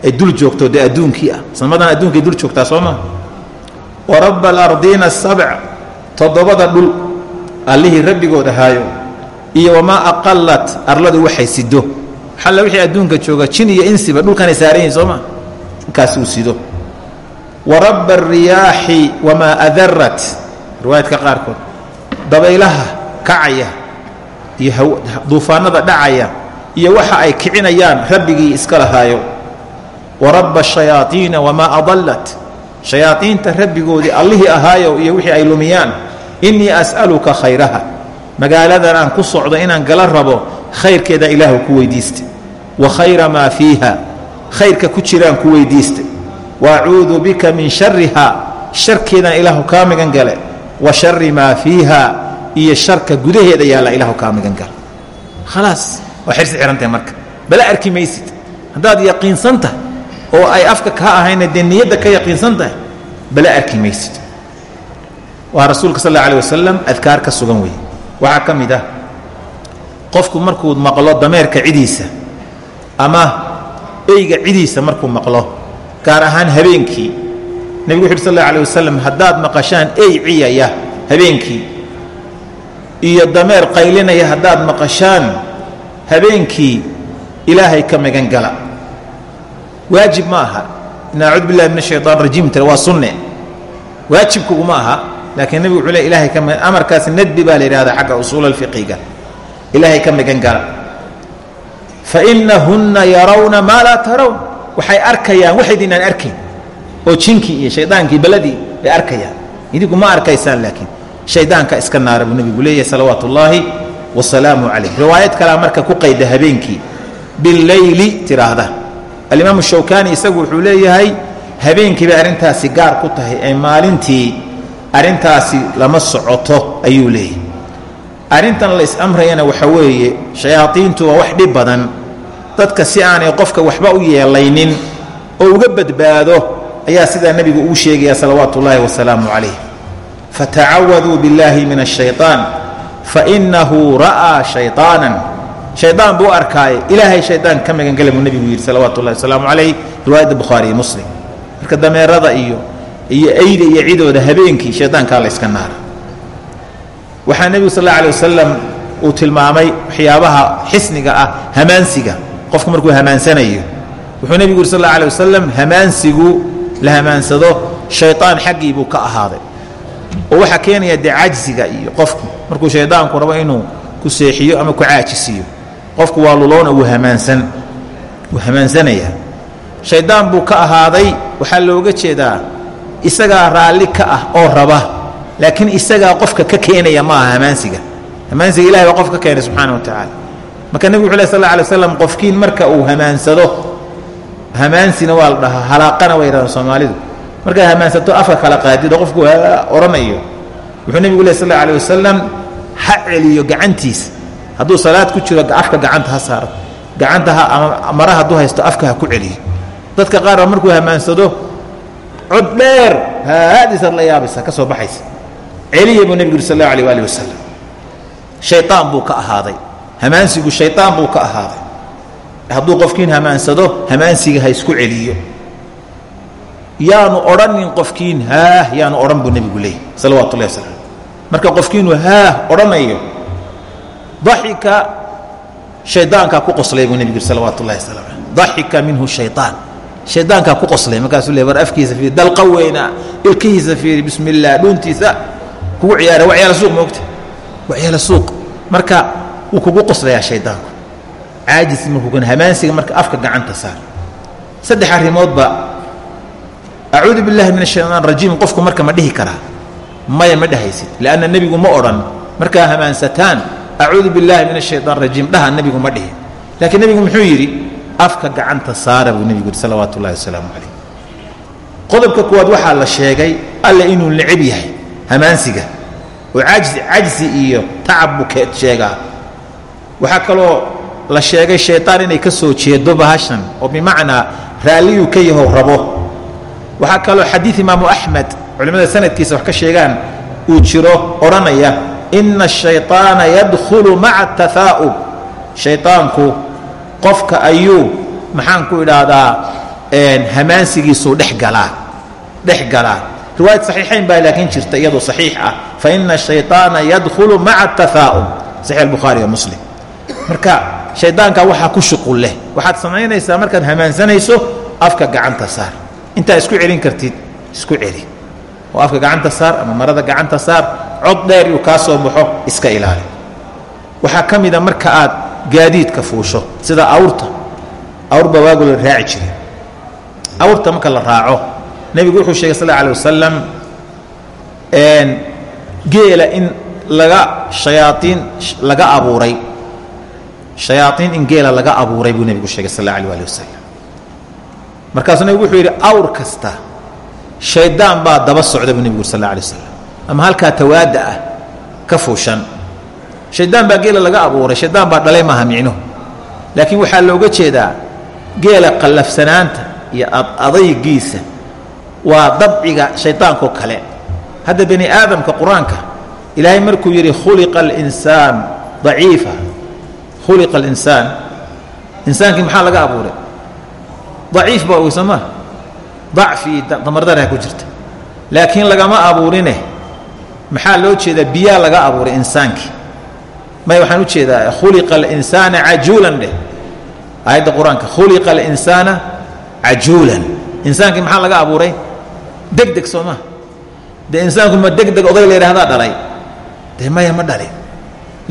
Ay dul joogto dee adduunkii ah. Samadan adduunkay dul joogtaa soo maa wa rabba alardiina asabc toddobada dhul allihii rabbigood ahaayo. Iyo wamaa aqallat arladu waxay sido xalla wixii adduunka jooga? Jin iyo insiba dhulkanay saaran yihiin soo maa inkaas uu sido wa rabba alriyaaxi wamaa adarat riwaayadka qaarkood dabaylaha kacaya iyo duufaanada dhacaya iyo waxa ay kicinayaan rabbigii iska lahaayo. Wa rabba ashayaaiina wamaa adallat. Shayaaiinta rabbigoodii allihii ahaayo iyo wixii ay lumiyaan innii as'aluka khayraha. Magaaladan aan ku socdo inaan gala rabo khayrkeeda ilaahu ku weydiista wa khayra maa fiiha. Khayrka ku jiraan ku weydiista wa acuudu bika min shariha sharkeedaan ilaahu kaa gale. Wa shari maa fiiha. Iyo sharka gudaheeda yaalla ilaahu kaa gala khalaas. Waa xirsi xihantahay marka. Bala arki maysid. Haddaad yaqiinsan tahay oo ay afka kaa ahayna dee niyadda ka yaqiinsan tahay bala arki maysid. Waa rasuulka sal alla wasalam adkaar ka sugan weeye. Waxaa ka mid ah qofku markuu maqlo dameerka cidiisa ama eyga cidiisa markuu maqlo gaar ahaan habeenkii. Nebigu wuxu uhi sal alla wasalam haddaad maqashaan ey ciyaya habeenkii iyo dameer qaylinaya haddaad maqashaan habeenkii ilaahay ka magan gala. Waajib ma aha. In billahi min ashayطan rajiim tire waa sunne. Waajibkuguma aha laakiin nebigu wuxuu le ilahay ka amarkaasi nadbi baa la yidhahdaa xagga usuul alfiqiga ilaahay ka magan gala. Fainahunna yarawna maa laa tarawn waxay arkayaan waxaydinaan arkayn oo jinkii iyo shaydaankii beladii bay arkayaan. Idinku ma arkaysaan laakiin shaydaanka iska naara buu nebigu leeyahay salawaatu ullaahi wasalaamu calayh riwaayad kalea marka ku qayda habeenkii billayli tiraahda. Alimaamu shawkani isagu wuxuu leeyahay habeenkii bay arrintaasi gaar ku tahay ee maalintii arrintaasi lama socoto ayuu leeyahay. Arrintan la is-amrayana waxa weeye shayaadiintu waa wax dhib badan dadka si aanay qofka waxba u yeelaynin oo uga badbaado ayaa sidaa nebigu uu sheegaya salawaatu ullaahi wasalaamu calayh fatacawaduu biاllaahi min الshayطaan fainahu ra'aa shayطaanan shaydaan buu arkaaye ilaahay shaydaan ka magangala buu nebigu yidhi salawaatu ullahi wasalaamu calayh riwaayadda bukhaari iyo muslim marka dameerada iyo iyo eyda iyo cidooda habeenkii shaydaankaa la yska naara waxaa nebigu sal alla alay wasalam uu tilmaamay waxyaabaha xisniga ah hamaansiga qofku markuu hamaansanayo wuxuu nebigu yuri sal alla alay wasalam hamaansigu la hamaansado shayطaan xaggii buu ka ahaaday. Oo waxaa keenaya dee cajsiga iyo qofku markuu shaydaanku rabo inuu ku seexiyo ama ku caajisiiyo qofku waa luloona wuu hamaansan wuu hamaansanaya shaydaan buu ka ahaaday waxaa looga jeedaa isagaa raalli ka ah oo raba laakiin isagaa qofka ka keenaya ma aha hamaansiga. Hamaansiga ilahay baa qof ka keenay subxaana wa tacaala marka nebigu wuxu leh sal alla alay waslam qofkiin marka uu hamaansado hamaansina waa la dhahaa halaaqana way yidhahdaan soomaalidu. Markaad hamaansato afka kala qaadid oo qofku odhanayo wuxuu nebigu leh sal alla alay wasalam ha celiyo gacantiisa hadduu salaad ku jiro afka gacanta ha saaro. Gacanta ha ama mara hadduu haysto afka ha ku celiyo. Dadka qaar baa markuu hamaansado cod dheer haadisaad la yaabaysa ka soo baxaysa. Celiya buu nebigu yuri sal allahu alيh waali wasalam shayطaan buu ka ahaaday hamaansigu shayaan buu ka ahaaday. Hadduu qofkiin hamaansado hamaansiga ha isku celiyo. Yaanu odhanin qofkiin haah yaanu odhan buu nebigu leeyay salawaatu ullahi marka qofkiinuu haah odhanayo daxika shaydaankaa ku qoslay buu nebigu salawaatu ullahi wasalam daxika minhu shayaan shaydaankaa ku qoslay markaasuu le war afkiisa fiir dalqa weyna ilkihiisa fiiri bismi dhuuntiisa kugu ciyaara waa suuq moogta waa suuq. Marka wuu kugu qoslayaa shaydaanku caajis kan hamaansiga marka afka gacanta saar. Saddex arrimoodba acuudu billahi min ashaytaan rajiim qofku marka ma dhihi karaa. Maya ma dhehaysid lianna nebigu ma odhan markaa hamaansataan acuudu billahi min ashaytaan rajiim dhaha nebigu ma dhihin laakiin nebigu muxuu yidhi afka gacanta saara buu nebigu yidhi salawaatu wasalaamu calayh qodobka kuwaad waxaa la sheegay alle inuu necab yahay hamaansiga. Oo ajzi cajzi iyo tacab buu sheegaa waxaa kaloo la sheegay shayطaan inay ka soo jeedo bahashan oo bimacnaa raalliyuu ka yahow rabo waxaa kaloo xadiid imaamu axmed culimmada sanadkiisa wax ka sheegaan uu jiro odhanaya ina الشhayطaana yadkhulu maca الtafaa'ub shayطaanku qofka ayuu maxaan ku idhaahdaa hamaansigiisuu dhex galaa dhex galaa riwaayad صaxiixayn baa laakiin jirta iyadoo صaxiix ah faina الشhayطaana yadkhulu maca الtafaa'ub saxiix الbukhaari wa muslim marka shaydaankaa waxaa ku shuqul leh. Waxaad samaynaysaa markaad hamaansanayso afka gacanta saar. Intaa isku celin kartid isku celi. Oo afka gacanta saar ama marada gacanta saar cod dheer yuu kaa soo baxo iska ilaali. Waxaa ka mida marka aad gaadiidka fuusho sida awrta. Awr baa waagu la raaci jiray. Awrta marka la raaco nebigu wuxuu sheegay sal alay wasalam geela in laga shayaaiin laga abuuray shayaaiin in geela laga abuuray buu nebigu sheegay sal allahu alih wasalam markaasuu nebigu wuxuu yidhi awr kasta shaydaan baa daba socda buu nebigu yuri sal alla alay ama halkaa tawaadda ah ka fuushan. Shaydaan baa geela laga abuuray shaydaan baa dhalay maaha micnuhu laakiin waxaa looga jeedaa geela qallafsanaanta iyo adaygiisa waa dabciga shaydaankoo kale. Hadda bani aadamka qur'aanka ilaahay markuu yidhi khuliqa alinsaan daciifa khuliqa alinsaan insaankii maxaa laga abuuray daciif baa oy soo maa dacfi damardarah ku jirta laakiin lagama abuurine maxaa loo jeedaa biyaa laga abuuray insaankii may waxaan u jeedaa khuliqa alinsaana cajuulan dheh aayadda qur'aanka khuliqa alinsaana cajuulan insaankii maxaa laga abuuray deg deg soo maa dee insaanku ma deg deg oday la yidhahdaa dhalay dee maya ma dhalin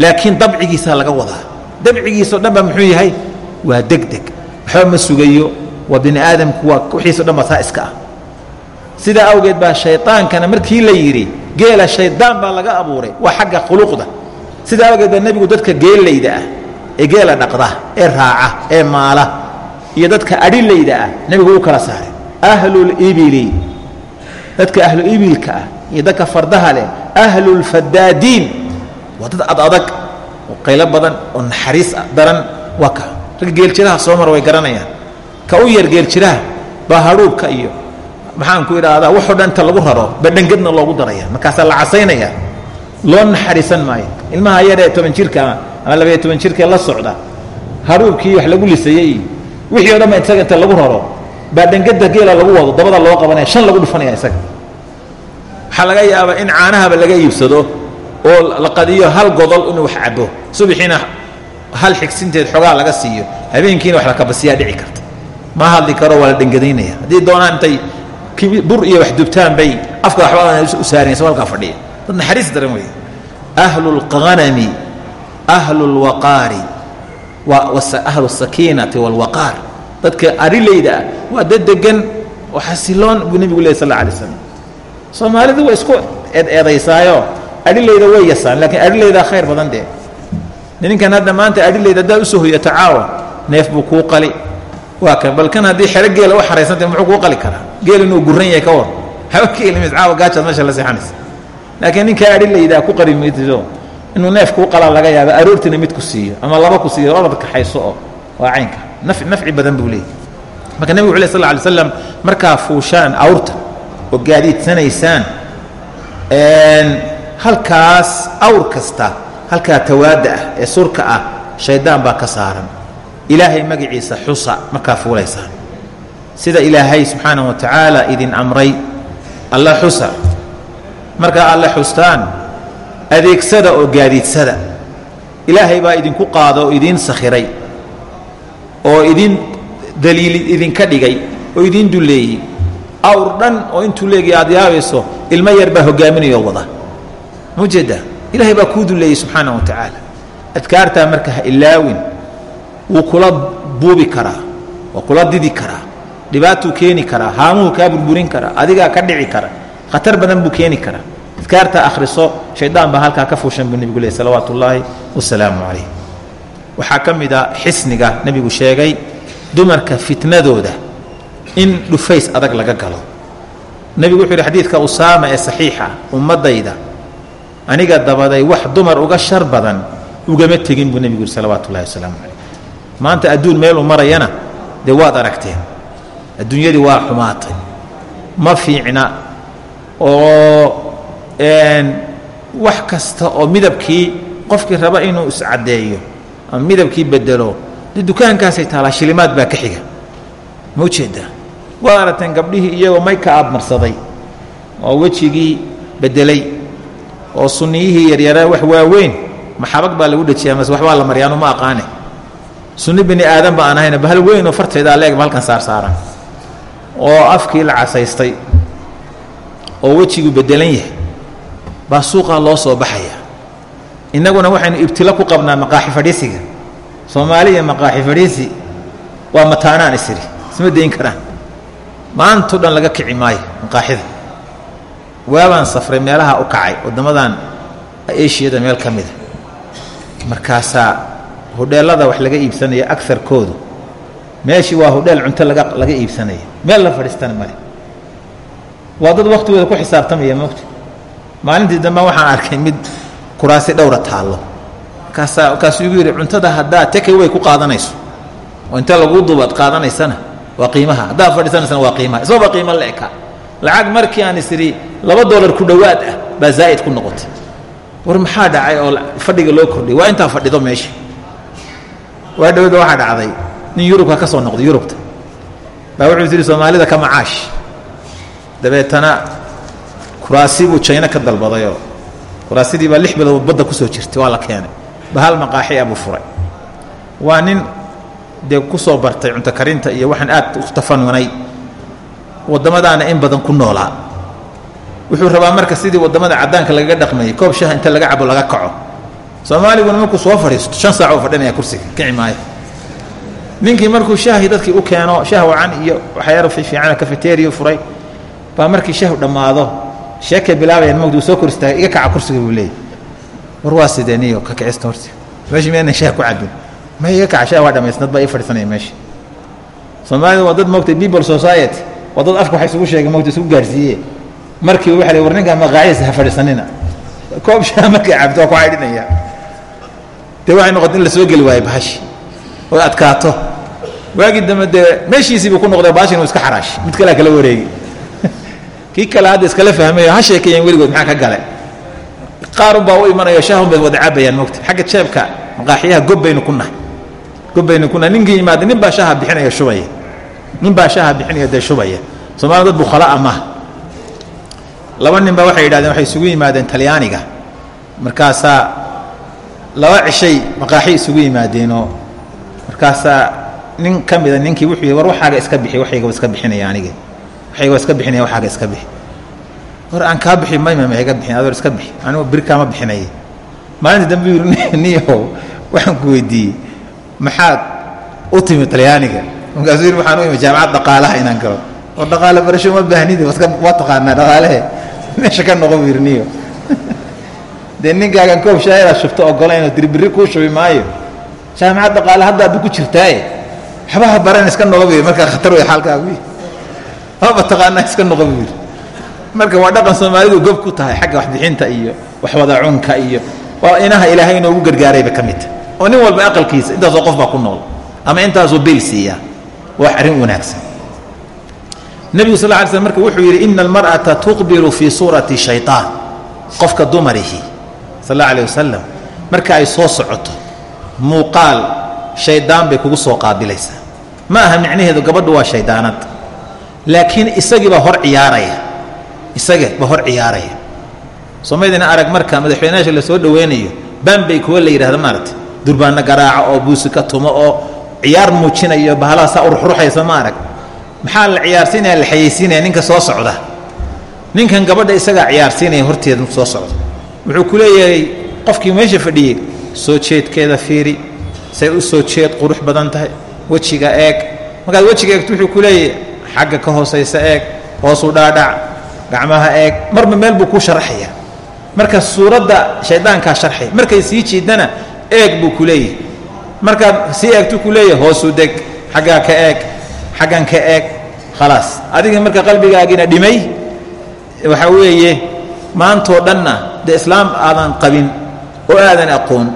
laakiin dabcigiisaa laga wadaa dabcigiisao dhan ba muxuu yahay? Waa deg deg waxba ma sugayo. Waa bini aadamku waa wixiiso dhan ba taa iska ah. Sidaa awgeed baa shaydaankana markii la yidhi geela shaydaan baa laga abuuray waa xagga khuluqda sidaa awgeed baa nebigu dadka geellayda ah ee geela dhaqda ee raaca ee maala iyo dadka adhilayda ah nebigu u kala saaray. Ahlulibili dadka ahlu ibilka ah iyo dadka fardaha leh ahlulfadaadiin waa dad ad adag oo qaylo badan oo naxariis daran waa ka. Ragga geeljiraha soo mara way garanayaan. Ka u yar geeljiraha baa hadhuubka iyo maxaan ku idhaahdaa waxoo dhan inta lagu raro badhangadna loogu daraya. Markaasaa la casaynaya loo naxariisan maayo. Ilmaha yaree toban jirka ama labaiyo toban jirkaee la socda hadhuubkii wax lagu lisayey wixii o dhan ba isaga inta lagu raro baadhangada geela lagu wado dabada loo qabanaya shan lagu dhufanaya isaga. Waxaa laga yaabaa in caanahaba laga iibsado oo la qadiyo hal godol inuu wax cabo. Subaxiina hal xigsinteed xogaa laga siiyo. Habeenkiina wax la kabasiyaa dhici karta. Ma hadli karo waa la dhengadaynaya haddii doonaan intay bur iyo wax dubtaan bay afka waxba u saaraysa halkaa fadhiya. Dad naxariis daran weeye. Ahlu lqanami ahlu lwaqaari ahlu sakiinati walwaqaar dadka arilayda ah waa dad degan oo xasiloon buu nebigu ley sal alla alay slam soomaalidu waa isku eedeedaysaayo adhilayda way yasaan laakiin adhilaydaa khayr badan dee. Ninkan hadda maanta adhilayda haddaad u soo hoyato caawa neef buu kuu qali. Waa kan bal kan haddii xero geela u xaraysantay muxuu kuu qali karaa? Geel inuu guran yahay ka war. Haba keelimis caawa gaajaad meesha la seexanaysa. Laakiin ninkaa adhilaydaa ku qari maytiso inuu neef kuu qalaa laga yaaba aroortiina mid ku siiyo ama laba ku siiyo orad kaxayso oo waa caynka. Naf nafci badan buu leeyahy marka nebigu wuxu ley lla alay slam markaa fuushaan awrta oo gaadiidsanaysaan halkaas awr kasta halkaa tawaadda ah ee surka ah shayddaan baa ka saaran. Ilaahay magaciisa xusa markaa fuulaysaan sida ilaahay subxaanaه wa tacaala idin amray alla xusa markaa alle xustaan adeegsada oo gaadiidsada ilaahay baa idinku qaado oo idiin sakhiray oo idin daliili idinka dhigay oo idiin dulleeyey awr dhan oo intuu leegi aad yaabayso ilmo yar baa hogaaminayoo wada mujeeda ilaahay baa kuu dulleeyey subxaana wa tacaala adkaartaa marka ha ilaawin wuu kula buubi karaa waa kula didi karaa dhibaatuu keeni karaa haamuhu kaa burburin karaa adigaa ka dhici kara khatar badan buu keeni karaa. Adkaartaa akhriso shaydaan baa halkaa ka fuushan buu nebigu leey salawaatu ullaahi wasalaamu calayh waxaa ka mid a xisniga nebigu sheegay dumarka fitnadooda in dhufays adag laga galo. Nebigu wuxuu yidhi xadiidka usaama ee saxiixa ummaddayda aniga dabaday wax dumar uga shar badan ugama tegin buu nebigu yidhi salawaatu wasalaamu calayh maanta adduun meeluu marayana dee waad aragteen. Adduunyadii waa xumaatay. Ma fiicna oo wax kasta oo midabkii qofkii raba inuu iscaddeeyo ama midabkii bedelo dee dukaankaasay taalaa shilimaad baa ka xiga. Ma u jeedaa waad aragteen gabdhihii iyagoo mayka marsaday oo wejigii beddelay oo sunniyihii yaryaraa wax waaweyn maxabag baa lagu dhejiyaa mase waxbaa la maryaanu ma aqaane. Sunni bini aadan ba aan ahayna bahal weyn oo farteedaa leegba halkan saar saaran. Oo afkii la casaystay oo wejigu beddelan yahay baa suuqaa loo soo baxaya. Innaguna waxaynu ibtilo ku qabnaa maqaaxi fadhiisiga. Soomaaliya maqaaxi fadhiisi waa mataanaan isiri isma dayn karaan. Maantao dhan laga kici maayo maqaaxida waabaan safray meelaha u kacay waddamadan eshiyada meel ka mida markaasaa hodheellada wax laga iibsanaya agarkoodu meeshii waa hodheel cunto laga laga iibsanaya. Meel la fadhiistana male waa dad waktigooda ku xisaabtamaya mogta maalintii dambe waxaan arkay mid kuraasi dhowra taallo. Markaasaa markaasuu igu yidhi cuntada haddaad takaway ku qaadanayso. Oo inta laguu duubaad qaadanaysana waa qiimaha. Haddaad fadhiisanaysana waa qiimaha. Isagoo qiimo la eka. Lacag markii aan isiri laba dollar ku dhowaad ah baa zaa'id ku noqotay. War maxaa dhacay oo fadhiga loo kordhiyay? Waa intaa fadhido meesha waa dhowda waxaa dhacday. Nin yurubka ka soo noqday yurubta. Baa wuxuu tiri soomaalida ka macaash. Dabeetana kuraasi buu jayno ka dalbadayoo kuraasidii baa lix bilood badda ku soo jirtay waa la keenay. Ba hal maqaaxi abuu furay. Waa nin dee ku soo bartay cunto karinta iyo waxaan aad u tafanunay waddamadaana in badan ku noolaa wuxuu rabaa marka sidii waddamada caddaanka lagaga dhaqmayay koob shaha inta laga cabo laga kaco. Soomaaliguna markuu soo fadhiisto shan saac uu fadhinaya kursiga kici maayo ninkii markuu shaahi dadkii u keeno shah wacan iyo waxyaaro fiican cafeteria furay baa markii shahu dhammaado sheekay bilaabayaan mogdi uu soo kor istaagay iga kaca kursiga buu leeyay war waa sidee niyo ka kicista horta. Meesha miyaanan shaah ku cabin ma iga kaca shah waa dhamaysnad baa ii fadhiisanaya meesha soomaalida waa dad mogtay people society waa dad afka waxa isugu sheegay mogta isugu gaarsiiye markiiba waxa la war ninkaa maqaaciisa ha fadhiisanina. Koob shaah markay cabto waa ku caydhinaya. Dee waxay noqotay in la soo geli waayo bahashi oo adkaato. Waagii dambe dee meeshiisiibuu ku noqday bahashin uu iska xaraash mid kalea kala wareegi. Kii kale hadda iskala fahmayo ha sheekeeyeen weligood maxaa ka gale qaarun baa u imanayo shaahun bay wada cabayaan mogta xagga jeebka maqaaxiyaha gob baynu ku nahay. Gob baynu ku nahay. Ninkii yimaada nin baa shaaha bixinaya shubaya. Nin baa shaaha bixinaya dee shubaya. Soomaalida dad bukhalaa maaha laba nin baa waxay yidhahdeen waxay isugu yimaadeen talyaaniga. Markaasaa laba cishay maqaaxi isugu yimaadeenoo. Markaasaa nin ka mida ninkii wuxuu yidhi war waxaaga iska bixi waxayga iska bixinaya aniga. Waxayga iska bixinaya waxaaga iska bixi. War aan kaa bixi mayma ma iga bixin adoor iska bixi. Anigu bir kaama bixinaya maalinta dambe yidhi niyow waxaan ku weydiiyey. Maxaad u timi talyaaniga? Markaasuu yidhi waxaan u imi jaamacad dhaqaalaha inaan galo. Oo dhaqaale barasho ma baahnidi waa taqaanaa dhaqaalehe meesha ka noqo buu yidhi niyo. Dee ninkaagan koob shaayada shubto ogolaynoo tiri birri kuu shubi maayo. Jaamacad dhaqaale hadda addu ku jirtaaye. Waxbaha baran iska noqo buu yidhi markaa khatar wey xaalkaagu maba taqaanaa iska noqo buu yidhi marka waa dhaqan soomaalidu gob ku tahay xagga waxbixinta iyo waxwada cunka iyo waa inaha ilaahay inoogu gargaarayba ka midta oo nin walba aqalkiisa intaasoo qof baa ku nool ama intaasoo beyl siiyaa wax arrin wanaagsan nebigu sal ly slm marka wuxuu yidhi ina almar'ata tuqbilu fii suurati shayطaan qofka dumarihi sal alla wasalam marka ay soo socoto muuqaal shaydaan bay kugu soo qaabilaysaa ma aha micnaheedu gabadhu waa shaydaanad. Laakiin isagii baa hor ciyaaraya. Isaga baa hor ciyaaraya. Soomaydina arag marka madaxweynayaasha la dhoweynayo bambay kuwa la yidhahda maaragta durbaanno garaaca oo buusi ka tumo oo ciyaar muujinayo bahalaha saa uruxruxaysa ma arag maxaa la ciyaarsiinaya la xayeysiinaya ninka soo socda. Ninkan gabadha isagaa ciyaarsiinaya horteeda soo socda wuxuu ku leeyahay qofkii meesha fadhiyey soo jeedkeeda fiiri say u soo jeed qurux badan tahay wejiga eeg. Markaad wejiga eegto wuxuu ku leeyahay xagga ka hoosaysa eeg hoosu dhaadhac gacmaha eeg. Marba meel buu ku sharaxaya marka suuradda shaydaankaa sharxay markay sii jiidana eeg buu ku leeyahay. Markaad sii eegtu ku leeyahay hoosu deg xaggaa ka eeg xaggan ka eeg khalaas adiga marka qalbigaagiina dhimay waxaa weeye maantoo dhanna dee islaam aadan qabin oo aadan aqoon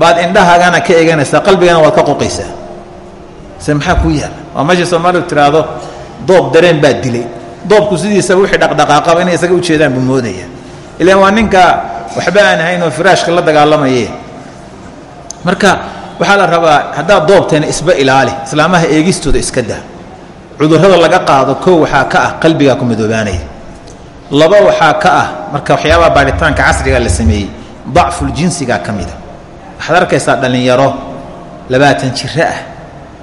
baad indhahaagana ka eeganaysaa qalbigana waad ka qoqaysaa se maxaa kuu yaalla waa meesha soomaalidu tiraahdo doob dareen baa dilay doobku sidiisaba wixii dhaqdhaqaaqaba inay isaga ujeedaan buu moodaya ilaan waa ninka waxba aan ahayn oo firaashka la dagaalamaye marka waxaa la rabaa haddaad doobteena isba ilaali islaamaha eegistooda iska daa cudurrada laga qaado kow waxaa ka ah qalbigaa ku madoobaanaya laba waxaa ka ah marka waxyaabaha baaritaanka casriga la sameeyey dacfuljinsigaa ka mida waxaad arkaysaa dhallinyaro labaatan jiro ah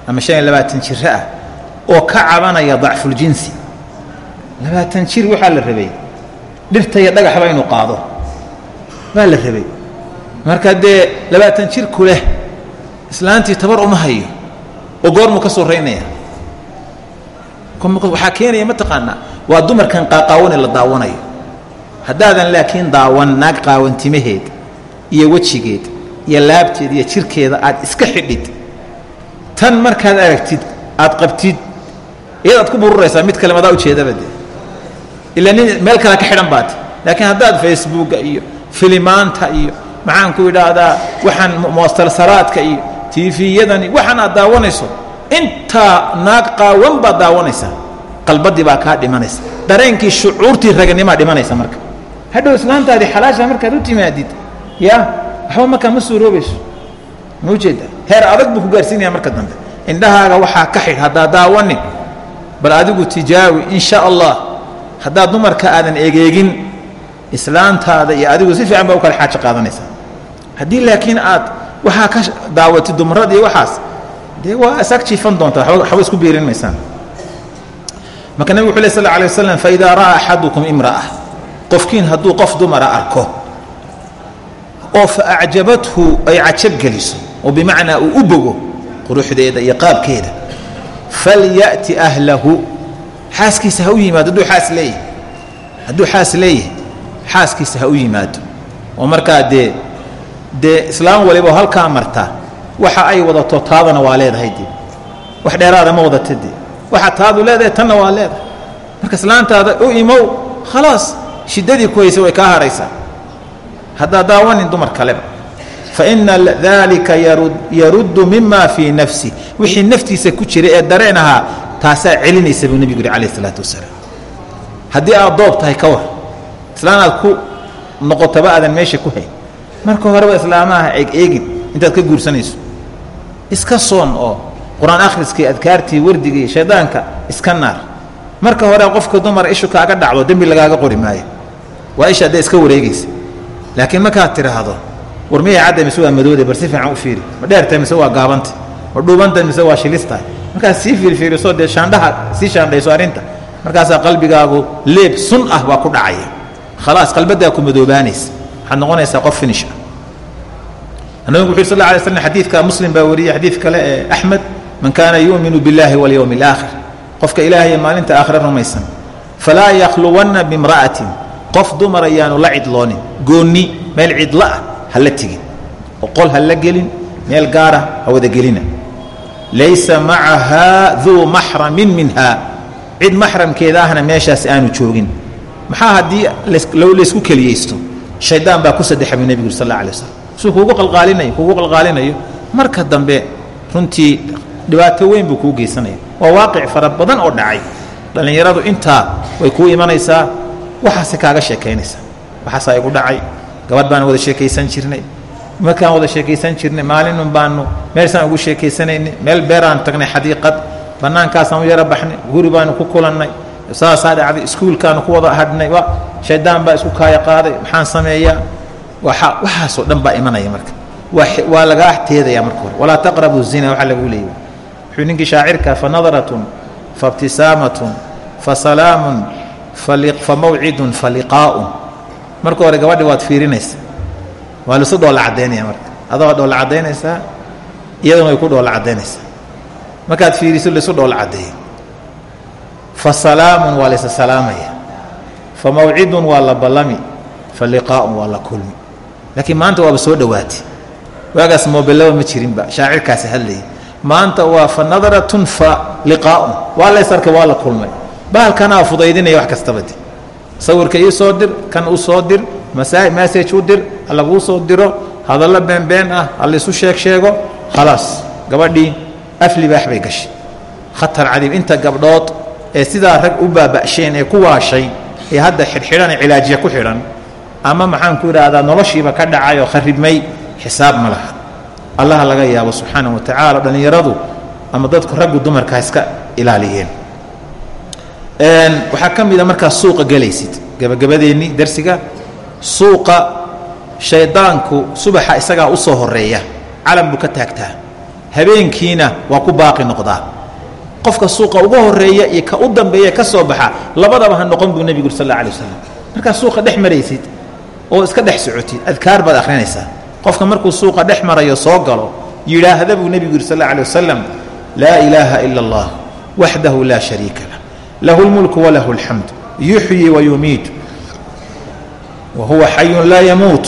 ama shan iyo labaatan jiro ah oo ka cabanaya dacfuljinsi labaatan jir waxaa la rabay dhirta iyo dhagaxba inuu qaado. Baa la rabay. Marka dee labaatan jir ku islaantii tabar uma hayo oo goormuu ka soraynaya waxaa keenaya mataqaanaa waa dumarkan qaaqaawane la daawanayo. Haddaadan laakiin daawan naag qaawantimaheed iyo wejigeed iyo laabteed iyo jirkeeda aad iska xidhid. Tan markaad aragtid aad qabtid iyadaad ku bururaysaa mid kale madaa ujeedaba dee. Ilaa nin meel kale ka xidhan baate laakiin haddaad facebooka iyo filimaanta iyo maxaan ku idhaahdaa waxaan musalsalaadka iyo tiifiyadani waxaan aad daawanayso intaa naag qaawan baad daawanaysaa qalbadii baa kaa dhimanaysa. Dareenkii shucuurtii raganimaa dhimanaysa marka. Hadhow islaantaadii xalaasha markaad u timaadid ya waxba markaa ma suuroobayso. Ma ujeeda heer adag buu ku gaarsiinaya marka dambe. Indhahaaga waxaa ka xidh haddaa daawanin. Bal adigu tijaawi in sha allah haddaad dumarka aadan egeegin islaantaada iyo adigu si fiican baa u kala xaajo qaadanaysaa haddii laakiin aad waxaa ka daawatid dumarada iyo waxaas dee islaam waliba halkaa marta waxa ay wadato taadana waa leedahay dee wax dheeraada ma wadata dee waxa taadu leedahay tanna waa leedahay. Marka islaantaada u imow khalaas shiddadii ku haysa way kaa haraysaa haddaa daawanin dumar kaleba. Faina dalika yaruddu mima fii nafsi. Wixii naftiisa ku jira ee dareen ahaa taasaa celinaysa buu nebigu yuri alayh isalaatu wasalaam. Haddii aad doob tahay ka war islaan aad ku noqotaba aadan meesha ku hayn. Marka horeba islaamaha eeg eegin intaad ka guursanayso iska soon oo qur'aan akhriskii adkaartii wardigii shaydaanka iska naar. Marka hore qofka dumar ishu kaaga dhacdo dembi lagaaga qori maayo. Waa isha dee iska wareegaysa. Laakiin markaad tidhaahdo war miyay cadda mise waa madooday bar si fiican u fiiri. Ma dheertahay mise waa gaabanta ma dhuubantahay mise waa shilistahay? Markaad sii fiirfiiriso dee shaandhaha sii shaandhayso arrinta markaasaa qalbigaagu leeb sun ah baa ku dhacaya. Khalaas qalbaddaa ku madoobaanaysa. Waxaad noqonaysaa qof finish ah nabigu wuxu sal lay slam xadiidka muslim baa wariyey xadiid kale ee axmed man kaana yuuminu biاllahi walyowmi اlaakhir qofka ilaahay maalinta aakhire rumaysan. Falaa yakhluwanna bimra'atin. Qof dumar ayaanu la cidloonin goonni meel cidlo ah ha la tegin oo qol ha la gelin meel gaara ha wada gelina. Laysa macahaa duu maxramin minha. Cid maxramkeeda ahna meeshaas aanu joogin. Maxaa haddii laysku keliyaysto shaydaan baa ku saddexa buu nebigu sal alay waslam suu kuugu qalqaalinayo kuugu qalqaalinayo. Marka dambe runtii dhibaato weyn buu kuu geysanaya waa waaqic fara badan oo dhacay. Dhallinyaradu intaa way kuu imanaysaa waxaase kaaga sheekaynaysaa. Waxaasaa igu dhacay. Gabadh baan wada sheekaysan jirnay. Markaan wada sheekaysan jirnay maalinun baanu meelsaan ugu sheekaysanaynay meel beeraan tagnay xadiiqad bannaankaasaan u yaro baxnay guri baanu ku kulannay saasaa dhacday iskuulkaanu ku wada hadhnay wa shaydaan baa isku kaaya qaaday maxaan sameeyaa waxaasoo dhan baa imanaya marka. Waa lagaa teedaya marka hore. Walaa taqrabu zina waxaa lagu leeyay wuxuu ninkii shaacirka fanadaratun faibtisaamatun fasalaamun famawcidun faliqaa'un marka hore gabadhi waad fiirinaysaa. Waa lisu dhoolla caddaynaya marka. Adoo dhoolla caddaynaysaa iyaduna way ku dhoolla caddaynaysaa markaad fiiriso laisu dhoolla caddeeyo fa salaamun waa laysa salaamaya. Fa mawcidun waa la ballami. Fa liqaa'un waa la kulmi laakiin maanta waaba soo dhowaatay. Waagaas moobelaba ma jirinba shaacirkaasi hadlayay maanta waa fa nadaratun fa liqaa'un. Waa lays arkay waa la kulmay. Bahalkanaa fudaydinaya wax kastaba de sawirka ii soo dir kan u soo dir message u dir ha laguu soo diro hadallo beenbeen ah ha laysu sheeg sheego khalaas. Gabadhii af libaax bay gashay. Khatar cadiib inta gabdhood ee sidaa rag u baaba'sheen ee ku waashay ee hadda xidhxidhan ee cilaajiya ku xidhan ama maxaan ku idhaahdaa noloshiiba ka dhacay oo kharibmay xisaab ma laha. Allaha laga yaabo subxaana wa tacaala dhallinyaradu ama dadku raggu dumarka iska ilaaliyeen. Waxaa ka mida markaa suuqa gelaysid. Gebagabadeennii darsiga suuqa shaydaanku subaxa isagaa u horreeya calan buu ka taagtaa. Habeenkiina waa ku baaqi noqdaa. Qofka suuqa uga horreeya iyo ka u dambeeya ka soo baxa labadaba ha noqon buu nebigu sal alla alay wasalam markaa suuqa dhex maraysid oo iska dhex socotid adkaar baad akhrinaysaa. Qofka markuu suuqa dhex marayo soo galo yidhaahda buu nebigu yuri sal alla alay wasalam laa ilaaha ila allah waxdahu laa shariika lah lahu lmulku walahu alxamd yuxyi wayumiit wa huwa xayun laa yamuut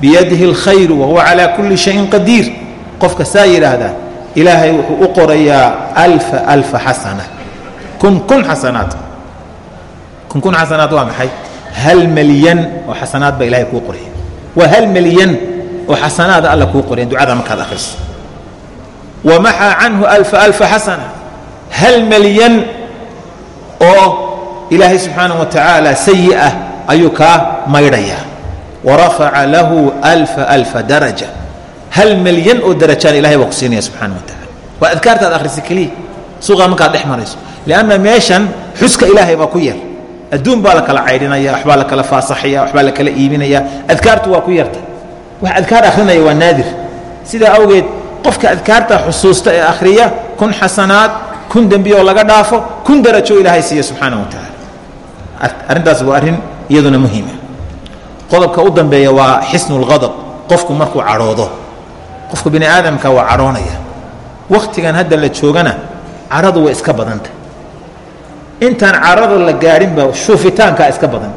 biyadihi alkhayru wahuwa calaa kulli shayin qadiir. Qofka saa yidhaahdaa ilaahay wuxuu u qorayaa alfa alfa xasana kun kun xasanaad kun kun xasanaad waa maxay hal malyan oo xasanaad baa ilahay kuu qoraya. Waa hal malyan oo xasanaada alla kuu qoraya ducada markaad akhriso wamaxaa canhu alfa alfa xasana hal malyan oo ilaahay subxaanaه wa tacaala sayi ah ayuu kaa maydhayaa warafaca lahu alfa alfa daraja. Hal malyan oo darajaan ilahay baa ku siinaya subxana wa tacala waa adkaarta ad akhrisa keliya. Suuqaa markaad dhex marayso. Lianna meeshan xuska ilaahay baa ku yar adduun baa la kala caydhinaya waxbaa la kala faasaxaya waxbaa la kala iibinaya. Adkaartu waa ku yarta. Wax adkaar akhrinaya waa naadir. Sidaa awgeed qofka adkaarta xusuusta ee akhriya kun xasanaad kun dembi oo laga dhaafo kun darajo ilaahay siiya subxaana wa tacaala arrintaas waa arrin iyaduna muhiima. Qodobka u dambeeya waa xisnu lghadab qofku markuu cadhoodo qofku bini aadamka waa cadhoonaya. Wakhtigan hadda la joogana cadhadu way iska badanta intaan cadhada la gaadhinba shuufitaankaa iska badan.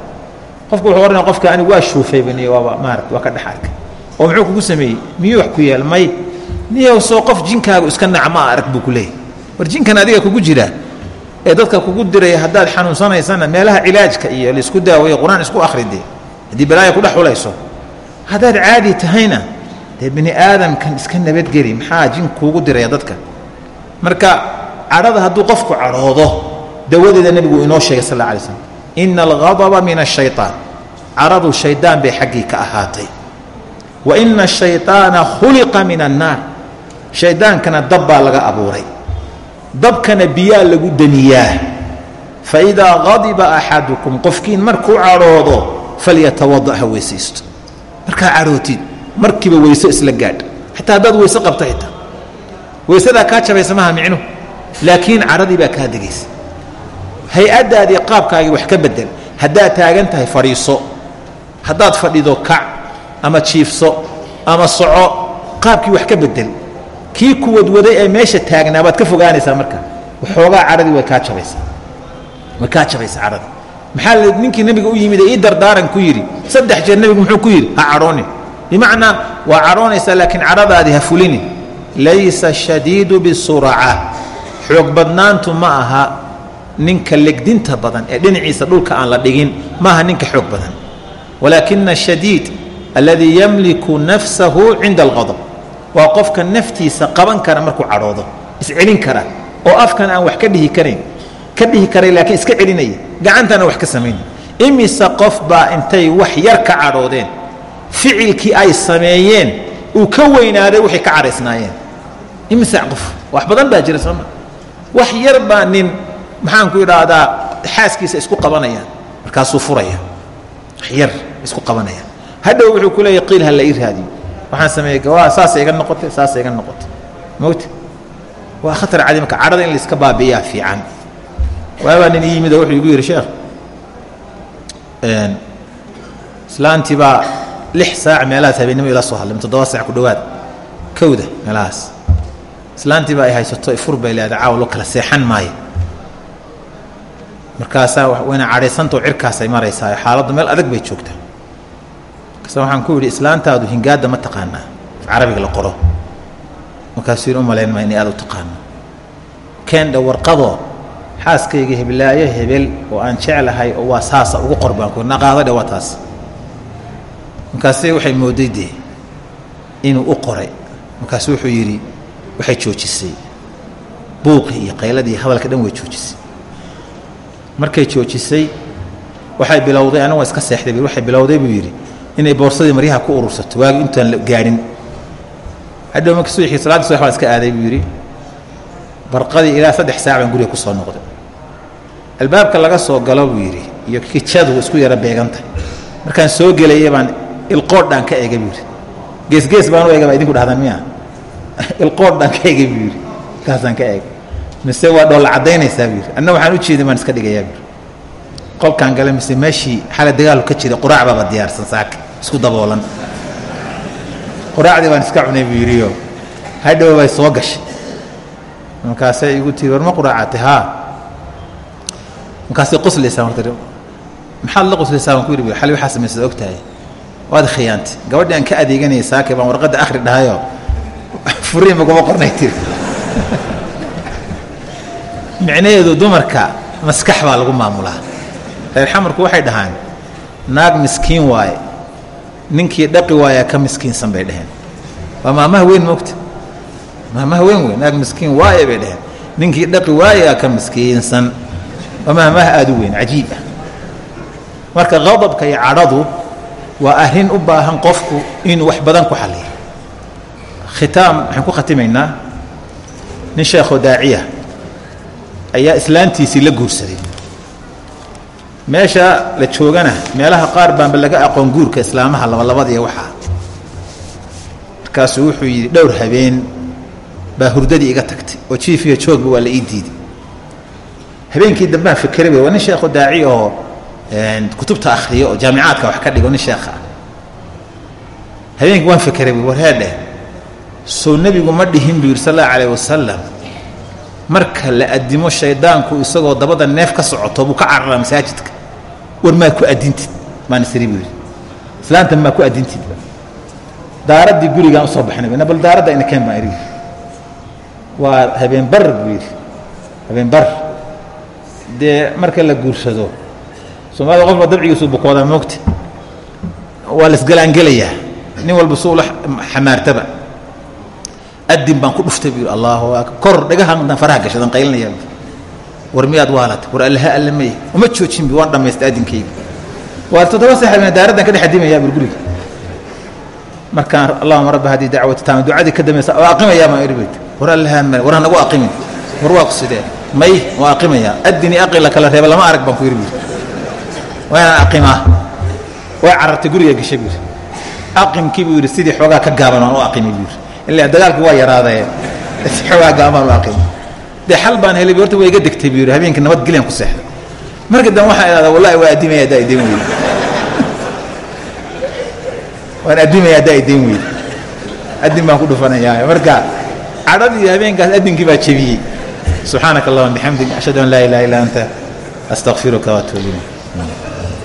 Qofku wuxuu ohanaya qofka anigu waa shuufay baniy waaba maarata waa ka dhex arkay oo muxuu kugu sameeyey? Miyuu wax ku yeel may niyow soo qof jinkaagu iska nacma a arag buu ku leeyahy war jinkan adiga kugu jira ee dadka kugu diraya haddaad xanuunsanaysana meelaha cilaajka iyo la isku daaweeyo qur'aan isku akhride haddii balaaya ku dhex xulayso haddaad caadi tahayna dee bini aadamkan iska nabadgeli maxaa jin kuugu diraya dadka? Marka cadhada hadduu qofku cadhoodo dawadeeda nebigu inoo sheegay sal alla alay slam ina alghadaba min ashayطaan cadhadu shaydaan bay xaggii ka ahaatay. Wa ina ashayطaana khuliqa min annaar. Shaydaankana dab baa laga abuuray. Dabkana biyaa lagu demiyaa faidaa hadiba axadukum qofkiin markuu cadhoodo falyatawada ha weysaysto. Markaa carootid markiiba weyse isla gaadh. Xitaa haddaad weyse qabto xitaa. Weysadaa kaa jabaysa maha micnuhu laakiin caradii baa kaa degaysa hay'addaadii qaabkaagii wax ka bedel. Haddaad taagan tahay fadhiiso. Haddaad fadhido kac ama jiifso ama soco qaabkii wax ka bedel. Kii ku wadwaday ee meesha taagnaa baad ka fogaanaysaa marka. Waxoogaa cadhadii way kaa jabaysaa. Way kaa jabaysaa cadhadii maxaa ninkii nebiga u yimid ee ii dardaaran ku yidhi saddex jeer nebigu muxuu ku yidhi ha cadhoonin bimacnaa waa cadhoonaysaa laakiin cadhadaadii ha fulinin. Laysa shadiidu bisuraca xoog badnaantu ma aha ninka legdinta badan ee dhinaciisa dhulka aan la dhigin maaha ninka xoog badan. Walaakina shadiid alladii yamliku nafsahu cinda alqadab waa qofka naftiisa qaban kara markuu cadhoodo iscelin kara oo afkan aan wax ka dhihi karayn ka dhihi karay laakiin iska celinaya gacantana wax ka samaynay imise qof baa intay wax yar ka cadhoodeen ficilkii ay sameeyeen uu ka weynaaday waxay ka cadhaysnaayeen. Imise qof wax badan baa jira sooma wax yar baa nin maxaan ku idhaahdaa xaaskiisa isku qabanayaan. Markaasuu furaya. Yar isku qabanayaan. Hadhow wuxuu ku leeyahy qiil ha la ii raadiyo waxaan sameeyey gawaa saasa iga noqotay saasa iga noqotay. Mogta waa khatar cadiimka cadhada in layska baabi'iyaa fiican. Waabaa nin ii yimid oo wuxuu igu yidhi sheekh islaantii baa lix saac meelahaas habeennimo ila soo hadlay toddoba saac ku dhowaad. Kowda meelahaas. Islaantii baa ay haysato ifur bay leedahay caawa loo kala seexan maayo markaasaa wayna cadhaysantao cirkaasay maraysaa xaaladdu meel adag bay joogtaa. Markaasa waxaan ku yidhi islaantaadu hingaadda ma taqaanaa carabiga la qoro. Markaasuu yidhi u malayn maa inay aad u taqaano keendha warqadoo xaaskayga heblaayo hebel oo aan jeclahay oo waa saasa ugu qor baan ku naqaado dhe waa taas. Markaase waxay mooday dee inuu u qoray. Markaasu wuxuu yidhi waxay joojisay. Buuqii iyo qayladii hadalka dhan way joojisay markay joojisay waxay bilowday anigu waa iska seexday bu waxay bilowday buu yidhi inay boorsadii maryaha ku urursato waagi intaan la gaadhin hadhow marka subaxii salaadii subax baan iska aaday buu yidhi barqadii ilaa saddex saac baan guriga ku soo noqday. Albaabka laga soo galo buu yidhi iyo kijadu isku yaro beegantay markaan soo gelaya baan ilqoodhaan ka egay buu yidhi. Geesgees baan u ega baa idinku dhahdaan miya ilqoodhaan ka egay buu yidhi. Kaasaan ka egay mise waa dhoolla caddaynaysaa buu yidhi anna waxaan u jeedin baan iska dhigayaa buu qolkaan gale mise meeshii xala dagaalu ka jiray quraac baaba diyaarsan saaka isku daboolan. Quraacdii baan iska cunay buu yidhiyo hadhow bay soo gashay. Markaasay igu tiri war ma quraacatay haa. Markaasay qoslaysaa marta maxaad la qoslaysaa baan ku yidhi xali waxaa samaysad og tahay. Waad khiyaantay. Gabadhii aan ka adeeganayay saakay baan warqadda akhri dhahayoo furiinba kuma qornay tiri micnaheedu dumarka maskax baa lagu maamulaa. Reer xamarku waxay dhahaan naag miskiin waaye ninkii dhaqi waayaa ka miskiinsan bay dhaheen. Waa maamaha weyn moogta. Maamaha weyn wey naag miskiin waaye bay dhaheen. Ninkii dhaqi waayaa ka miskiinsan. Waa maamaha aada u weyn cajiib ah. Marka qadabka iyo cadhadu waa arrin u baahan qofku inuu wax badan ku xalliyo. Khitaam waxaan ku khatimaynaa nin sheekho daaciya ayaa islaantiisii la guursaday. Meesha la joogana meelaha qaar baanba laga aqoon guurka islaamaha labalabadiiyo waxaa markaasuu wuxuu yidhi dhowr habeen baa hurdadii iga tagtay oo jiif iyo joogba waa la ii diiday habeenkii dambaan fekeray bay waa nin sheekho daaci oo kutubta akhriyo oo jaamicaadka wax ka dhigo nin sheekha ah. Habeenkii waan fekeray bu war heedheh soo nebigu ma dhihin buu yidhi sal allahu alayh wasalam marka la addimo shaydaanku isagoo dabada neef ka socoto buu ka cararaa masaajidka. War maad ku addintid? Maan isiri buu yidhi. Islaanta maa ku addintidba daaraddii gurigaan u soo baxnay na bal daaradda ina keen baan idhi waa habeen bar buu yidhi. Habeen bar. Dee marka la guursado soomaalida qofba dabcigiisuu bukoodaa moogta waa la isgalaangelayaa. Nin walba suu la xamaartaba adin baan ku dhuftay yidhi allahu akbar. Kor dhagahan faraha gashadan qaylinaya war miyaad waalatay war allaha alla maya uma joojin bi waan dhammaystay adinkayga waa toddoba saxabina daaraddan ka dhex adimayaa bur guriga. Markaan allahuma rabba haddii dacwati taama ducadii ka dambaysa waa aqimayaa baan idhi bayt war allaha male war hanagu aqimin. War waa ku sidee may waa aqimayaa. Adini aqi la kala reeba lama arag baan ku buu waa inaan aqimaa. Way carartay guriga gashay buu yidhi. Aqimkii buu yidhi sidii xoogaa ka gaaban aan u aqimi buu yidhi ilaa dagaalkii waa yaraadee xoogaa gaaban u aqimi dee xal baan helay horta waa iga degtay buu yidhi habeenkii nabadgelyan ku seexday markii dambe waxaan idhahdaa wallahi waa addimaya haddaa idayn weyde waan addimaya haddaa idayn weyde addin baan ku dhufanayaa marka cadhadii habeenkaas addinkii baa jebiyey subxaanaka allahuma bixamdik ashhadu an laa ilaha illa anta astaqfiruka waatuubu ilayk